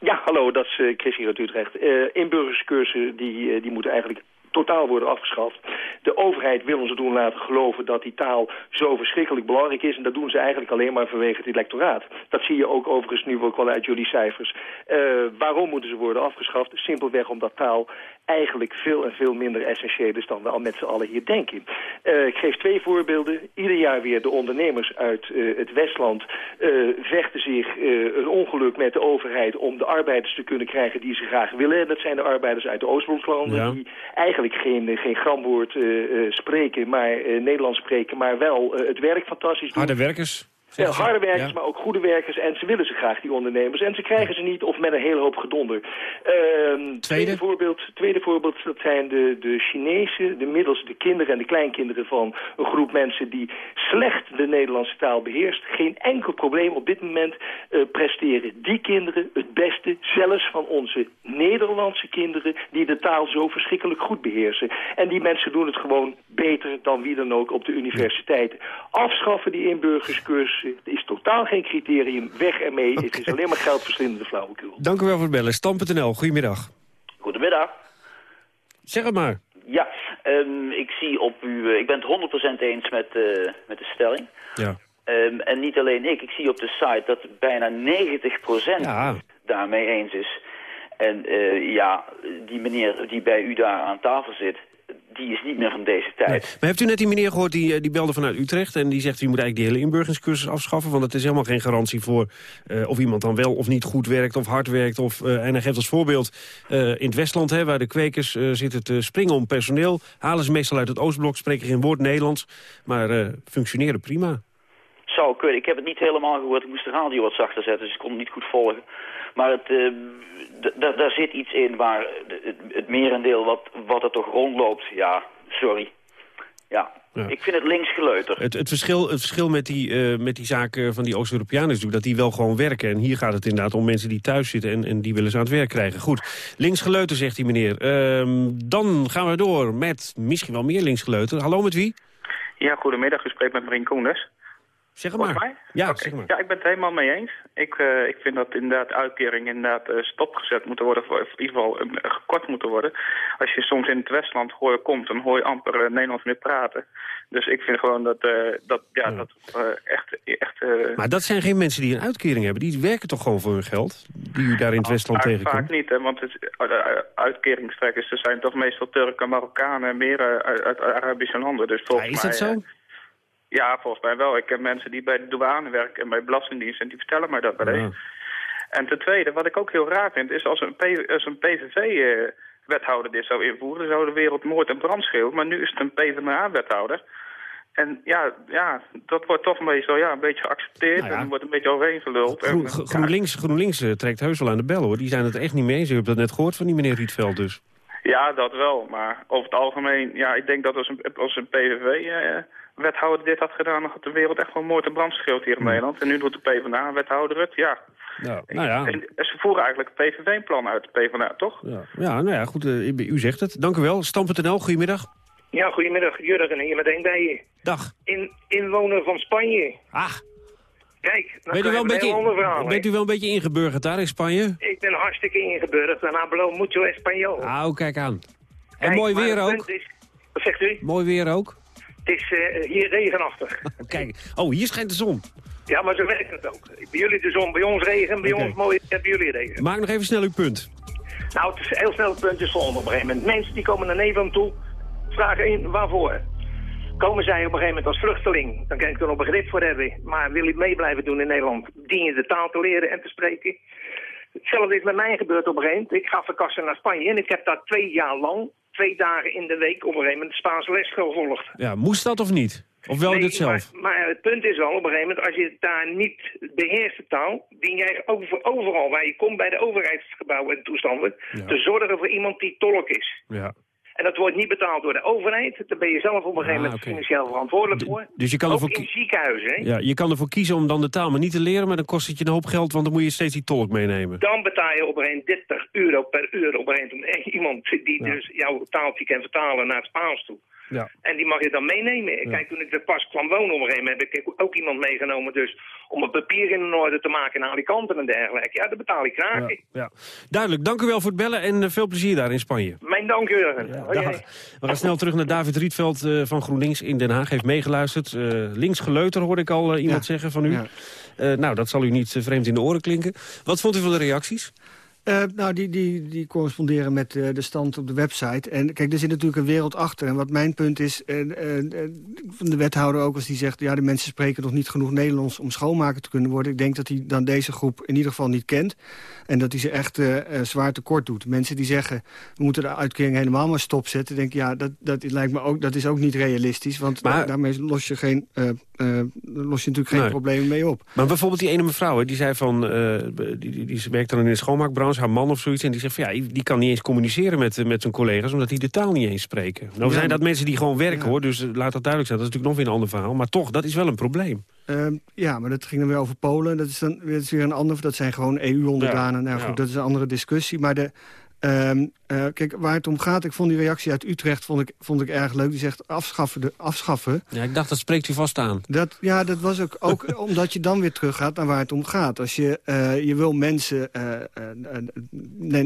Ja, hallo, dat is uh, Chris hier uit Utrecht. Uh, inburgerscursussen die, uh, die moeten eigenlijk totaal worden afgeschaft. De overheid wil ons doen laten geloven dat die taal zo verschrikkelijk belangrijk is. En dat doen ze eigenlijk alleen maar vanwege het electoraat. Dat zie je ook overigens nu ook wel uit jullie cijfers. Uh, waarom moeten ze worden afgeschaft? Simpelweg omdat taal eigenlijk veel en veel minder essentieel is dan we al met z'n allen hier denken. Uh, ik geef twee voorbeelden. Ieder jaar weer de ondernemers uit uh, het Westland vechten zich een ongeluk met de overheid om de arbeiders te kunnen krijgen die ze graag willen. En dat zijn de arbeiders uit de Oostbloklanden Ja. die eigenlijk geen, geen gramwoord uh, uh, spreken, maar uh, Nederlands spreken, maar wel het werk fantastisch doen. Harde werkers. Ze. harde werkers, Ja. maar ook goede werkers. En ze willen ze graag, die ondernemers. En ze krijgen ze niet of met een hele hoop gedonder. Ehm, tweede? voorbeeld, tweede voorbeeld, dat zijn de, de Chinezen, de middels de kinderen en de kleinkinderen van een groep mensen die slecht de Nederlandse taal beheerst. Geen enkel probleem op dit moment eh, presteren die kinderen het beste, zelfs van onze Nederlandse kinderen die de taal zo verschrikkelijk goed beheersen. En die mensen doen het gewoon beter dan wie dan ook op de universiteiten. Afschaffen die inburgerscursussen is totaal geen criterium. Weg ermee. Het is alleen maar geldverslindende flauwekul. Dank u wel voor het bellen. Stam.nl, goedemiddag. Goedemiddag. Zeg het maar. Ja, um, ik zie op u, uh, ik ben het 100% eens met, uh, met de stelling. Ja. Um, en niet alleen ik, ik zie op de site dat bijna 90% ja. daarmee eens is. En uh, ja, die meneer die bij u daar aan tafel zit, die is niet meer van deze tijd. Nee. Maar heeft u net die meneer gehoord, die, die belde vanuit Utrecht... en die zegt, u moet eigenlijk die hele inburgeringscursus afschaffen... want het is helemaal geen garantie voor uh, of iemand dan wel of niet goed werkt... of hard werkt. Of, uh, en hij geeft als voorbeeld uh, in het Westland, hè, waar de kwekers zitten te springen om personeel... halen ze meestal uit het Oostblok, spreken geen woord Nederlands... maar functioneren prima. Zou kunnen. Ik heb het niet helemaal gehoord. Ik moest de radio wat zachter zetten, dus ik kon het niet goed volgen. Maar het, uh, daar zit iets in waar het, het merendeel wat, wat er toch rondloopt, ja, sorry. Ja, ja. ik vind het links geleuter. Het, het, verschil, het verschil met die, uh, met die zaken van die Oost-Europeanen is natuurlijk dat die wel gewoon werken. En hier gaat het inderdaad om mensen die thuis zitten en, en die willen ze aan het werk krijgen. Goed, links geleuter zegt die meneer. Uh, dan gaan we door met misschien wel meer links geleuter. Hallo, met wie? Ja, goedemiddag. U spreekt met Marien Koenders. Zeg maar. mij? Ja, zeg maar. Ja, ik ben het helemaal mee eens. Ik, eh, ik vind dat inderdaad uitkeringen inderdaad eh, stopgezet moeten worden, of in ieder geval eh, gekort moeten worden. Als je soms in het Westland hoor, komt, dan hoor je amper Nederlands meer praten. Dus ik vind gewoon dat, dat, ja, dat echt... echt Maar dat zijn geen mensen die een uitkering hebben. Die werken toch gewoon voor hun geld? Die u daar in het Westland Vaak- tegenkomt? Vaak niet, hè, want het, uitkeringstrekkers er zijn toch meestal Turken, Marokkanen, meer uit, uit Arabische landen. Dus volgens Ja, is dat mij, zo? Ja, volgens mij wel. Ik ken mensen die bij de douane werken en bij Belastingdienst en die vertellen mij dat wel eens. En ten tweede, wat ik ook heel raar vind, is als een, P- als een PVV-wethouder dit zou invoeren, zou de wereld moord en brand schreeuwen. Maar nu is het een PvdA-wethouder. En ja, ja, dat wordt toch meestal ja, een beetje geaccepteerd Nou ja. en wordt een beetje overheen geluld. En, Groen, Gro- GroenLinks, GroenLinks eh, trekt heus wel aan de bel, hoor. Die zijn het echt niet mee eens. U hebt dat net gehoord van die meneer Rietveld dus. Ja, dat wel. Maar over het algemeen, ja, ik denk dat als een, als een PVV-wethouder dit had gedaan, dan had de wereld echt wel moord en brand hier in Nederland. En nu doet de PvdA-wethouder het, ja. Ja, nou ja. En ze voeren eigenlijk het PVV-plan uit, de PvdA, toch? Ja, ja nou ja, goed. eh, u zegt het. Dank u wel. Stam.nl, goedemiddag. Ja, goedemiddag, Jurgen. Hier meteen bij je. Dag. In, inwoner van Spanje. Ah. Kijk, dan Bent u, wel een verhaal. beetje, bent u wel een beetje ingeburgerd daar in Spanje? Ik ben hartstikke ingeburgerd. En hablo mucho español. Nou, kijk aan. En Kijk, mooi weer ook. Is, wat zegt u? Mooi weer ook. Het is eh, hier regenachtig. Kijk, oh, hier schijnt de zon. Ja, maar zo werkt het ook. Bij jullie de zon, bij ons regen, bij ons mooi, en bij jullie regen. Maak nog even snel uw punt. Nou, het is heel snel het punt is volgende op een gegeven moment. Mensen die komen naar Nederland toe, vragen in waarvoor. Komen zij op een gegeven moment als vluchteling, dan kan ik er nog begrip voor hebben. Maar wil je mee blijven doen in Nederland, dien je de taal te leren en te spreken. Hetzelfde is met mij gebeurd op een gegeven moment. Ik ga verkassen naar Spanje en ik heb daar twee jaar lang, twee dagen in de week op een gegeven moment Spaanse les gevolgd. Ja, moest dat of niet? Of wel Nee, dit zelf? Maar, maar het punt is wel, op een gegeven moment, als je daar niet beheerst de taal, dien jij over, overal waar je komt bij de overheidsgebouwen en toestanden, te zorgen voor iemand die tolk is. Ja. En dat wordt niet betaald door de overheid. Daar ben je zelf op een gegeven Ah, moment oké. financieel verantwoordelijk voor. Dus je kan Ook ervoor in ziekenhuizen. Hè? Ja, je kan ervoor kiezen om dan de taal maar niet te leren, maar dan kost het je een hoop geld, want dan moet je steeds die tolk meenemen. Dan betaal je op een gegeven moment 30 euro per uur op een gegeven moment. En Iemand die dus jouw taaltje kan vertalen naar het Spaans toe. Ja. En die mag je dan meenemen. Kijk, toen ik er pas kwam wonen op een gegeven moment, heb ik ook iemand meegenomen dus om het papier in orde te maken in Alicante en dergelijke. Ja, dat betaal ik graag. Ja, ja. Duidelijk, dank u wel voor het bellen en eh, veel plezier daar in Spanje. Mijn dank, Jurgen. We gaan snel terug naar David Rietveld eh, van GroenLinks in Den Haag. Heeft meegeluisterd. Eh, links geleuter hoorde ik al iemand zeggen van u. Eh, nou, dat zal u niet vreemd in de oren klinken. Wat vond u van de reacties? Eh, nou, die, die, die corresponderen met eh, de stand op de website. En kijk, er zit natuurlijk een wereld achter. En wat mijn punt is, eh, van de wethouder ook als die zegt... ja, de mensen spreken nog niet genoeg Nederlands om schoonmaker te kunnen worden. Ik denk dat hij dan deze groep in ieder geval niet kent. En dat hij ze echt zwaar tekort doet. Mensen die zeggen, we moeten de uitkering helemaal maar stopzetten. denk ik, ja, dat, dat, lijkt me ook, dat is ook niet realistisch. Want Maar- da- daarmee los je, geen, los je natuurlijk geen Nee. problemen mee op. Maar bijvoorbeeld die ene mevrouw, hè, die zei van... die, die, die werkt dan in de schoonmaakbranche, haar man of zoiets... en die zegt van ja, die kan niet eens communiceren met, met zijn collega's... omdat die de taal niet eens spreken. Nou zijn dat mensen die gewoon werken, hoor. Dus eh, laat dat duidelijk zijn. Dat is natuurlijk nog weer een ander verhaal. Maar toch, dat is wel een probleem. Ehm, ja, maar dat ging dan weer over Polen. Dat is, dan, dat is weer een ander. Dat zijn gewoon EU-onderdanen. Ja, nou goed, ja. dat is een andere discussie. Maar de, ehm, eh, kijk, waar het om gaat... Ik vond die reactie uit Utrecht vond ik, vond ik erg leuk. Die zegt afschaffen. De, afschaffen. Ja, ik dacht, dat spreekt u vast aan. Dat, ja, dat was ook, ook omdat je dan weer teruggaat naar waar het om gaat. Als je, eh, je wil mensen, eh,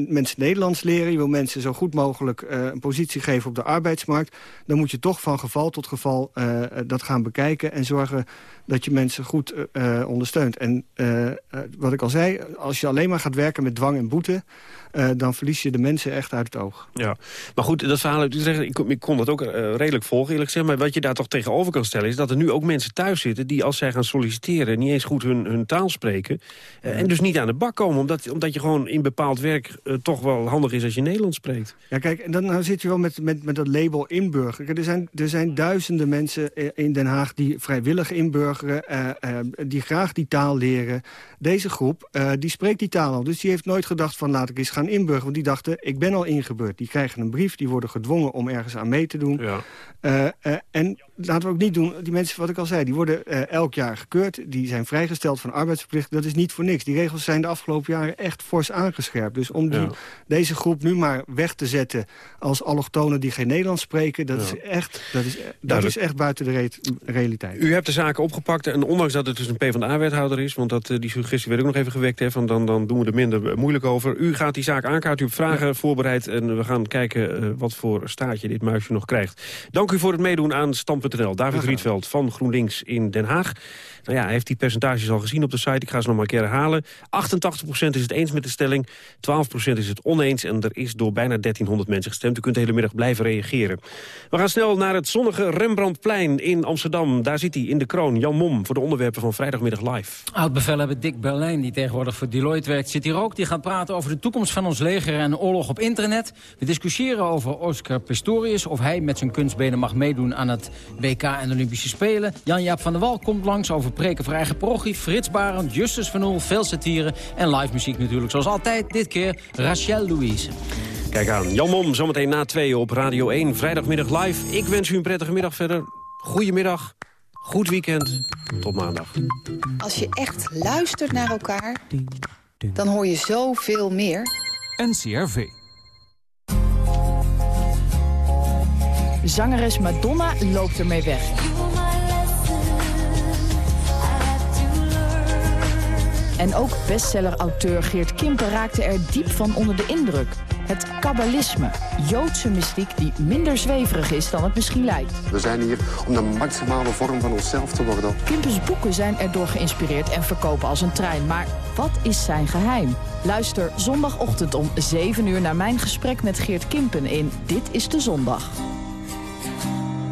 mensen Nederlands leren... je wil mensen zo goed mogelijk een positie geven op de arbeidsmarkt... dan moet je toch van geval tot geval dat gaan bekijken... en zorgen dat je mensen goed ondersteunt. En wat ik al zei, als je alleen maar gaat werken met dwang en boete... dan verlies je de mensen echt uit het oog. Ja, maar goed, dat verhaal uit Utrecht, ik, kon- ik kon dat ook eh, redelijk volgen eerlijk gezegd. Maar wat je daar toch tegenover kan stellen is dat er nu ook mensen thuis zitten... die als zij gaan solliciteren niet eens goed hun, hun taal spreken. eh, En dus niet aan de bak komen, omdat, omdat je gewoon in bepaald werk... eh, toch wel handig is als je Nederlands spreekt. Ja, kijk, en dan nou zit je wel met, met, met dat label inburgeren. Kijk, Er zijn, er zijn duizenden mensen in Den Haag die vrijwillig inburgeren... die graag die taal leren. Deze groep, die spreekt die taal al. Dus die heeft nooit gedacht van laat ik eens gaan inburgeren. Want die dachten, ik ben al ingebeurd. Die krijgen een brief, die worden gedwongen om ergens aan mee te doen. Ja. Eh, eh, en laten we ook niet doen... die mensen, wat ik al zei, die worden uh, elk jaar gekeurd. Die zijn vrijgesteld van arbeidsverplicht. Dat is niet voor niks. Die regels zijn de afgelopen jaren echt fors aangescherpt. Dus om die, ja. deze groep nu maar weg te zetten... als allochtonen die geen Nederlands spreken... dat, is, echt, dat, is, dat is echt buiten de re realiteit. U hebt de zaken opgepakt en ondanks dat het dus een PvdA-wethouder is... want dat, uh, die suggestie werd ook nog even gewekt... Hè, van dan, dan doen we er minder moeilijk over. U gaat die zaak aankaarten, u hebt vragen ja. voorbereid... en we gaan kijken uh, wat voor staatje dit muisje nog krijgt. Dank u voor het meedoen aan David Rietveld van GroenLinks in Den Haag. Nou ja, hij heeft die percentages al gezien op de site. Ik ga ze nog maar een keer herhalen. 88% is het eens met de stelling, 12% is het oneens... en er is door bijna 1300 mensen gestemd. U kunt de hele middag blijven reageren. We gaan snel naar het zonnige Rembrandtplein in Amsterdam. Daar zit hij in de kroon, Jan Mom, voor de onderwerpen van Vrijdagmiddag Live. Oud-bevelhebber Dick Berlijn, die tegenwoordig voor Deloitte werkt... zit hier ook. Die gaat praten over de toekomst van ons leger en oorlog op internet. We discussiëren over Oscar Pistorius... of hij met zijn kunstbenen mag meedoen aan het WK en de Olympische Spelen. Jan-Jaap van der Wal komt langs over preken voor eigen parochie. Frits Barend, Justus van Oel, veel satire en live muziek natuurlijk. Zoals altijd, dit keer Rachel Louise. Kijk aan, Jan Mom, zometeen na twee op Radio 1, vrijdagmiddag live. Ik wens u een prettige middag verder. Goedemiddag, goed weekend, tot maandag. Als je echt luistert naar elkaar, dan hoor je zoveel meer. NCRV. Zangeres Madonna loopt ermee weg. En ook bestseller-auteur Geert Kimper raakte er diep van onder de indruk. Het kabbalisme, Joodse mystiek die minder zweverig is dan het misschien lijkt. We zijn hier om de maximale vorm van onszelf te worden. Kimpers boeken zijn erdoor geïnspireerd en verkopen als een trein. Maar wat is zijn geheim? Luister zondagochtend om 7 uur naar mijn gesprek met Geert Kimpen in Dit is de Zondag.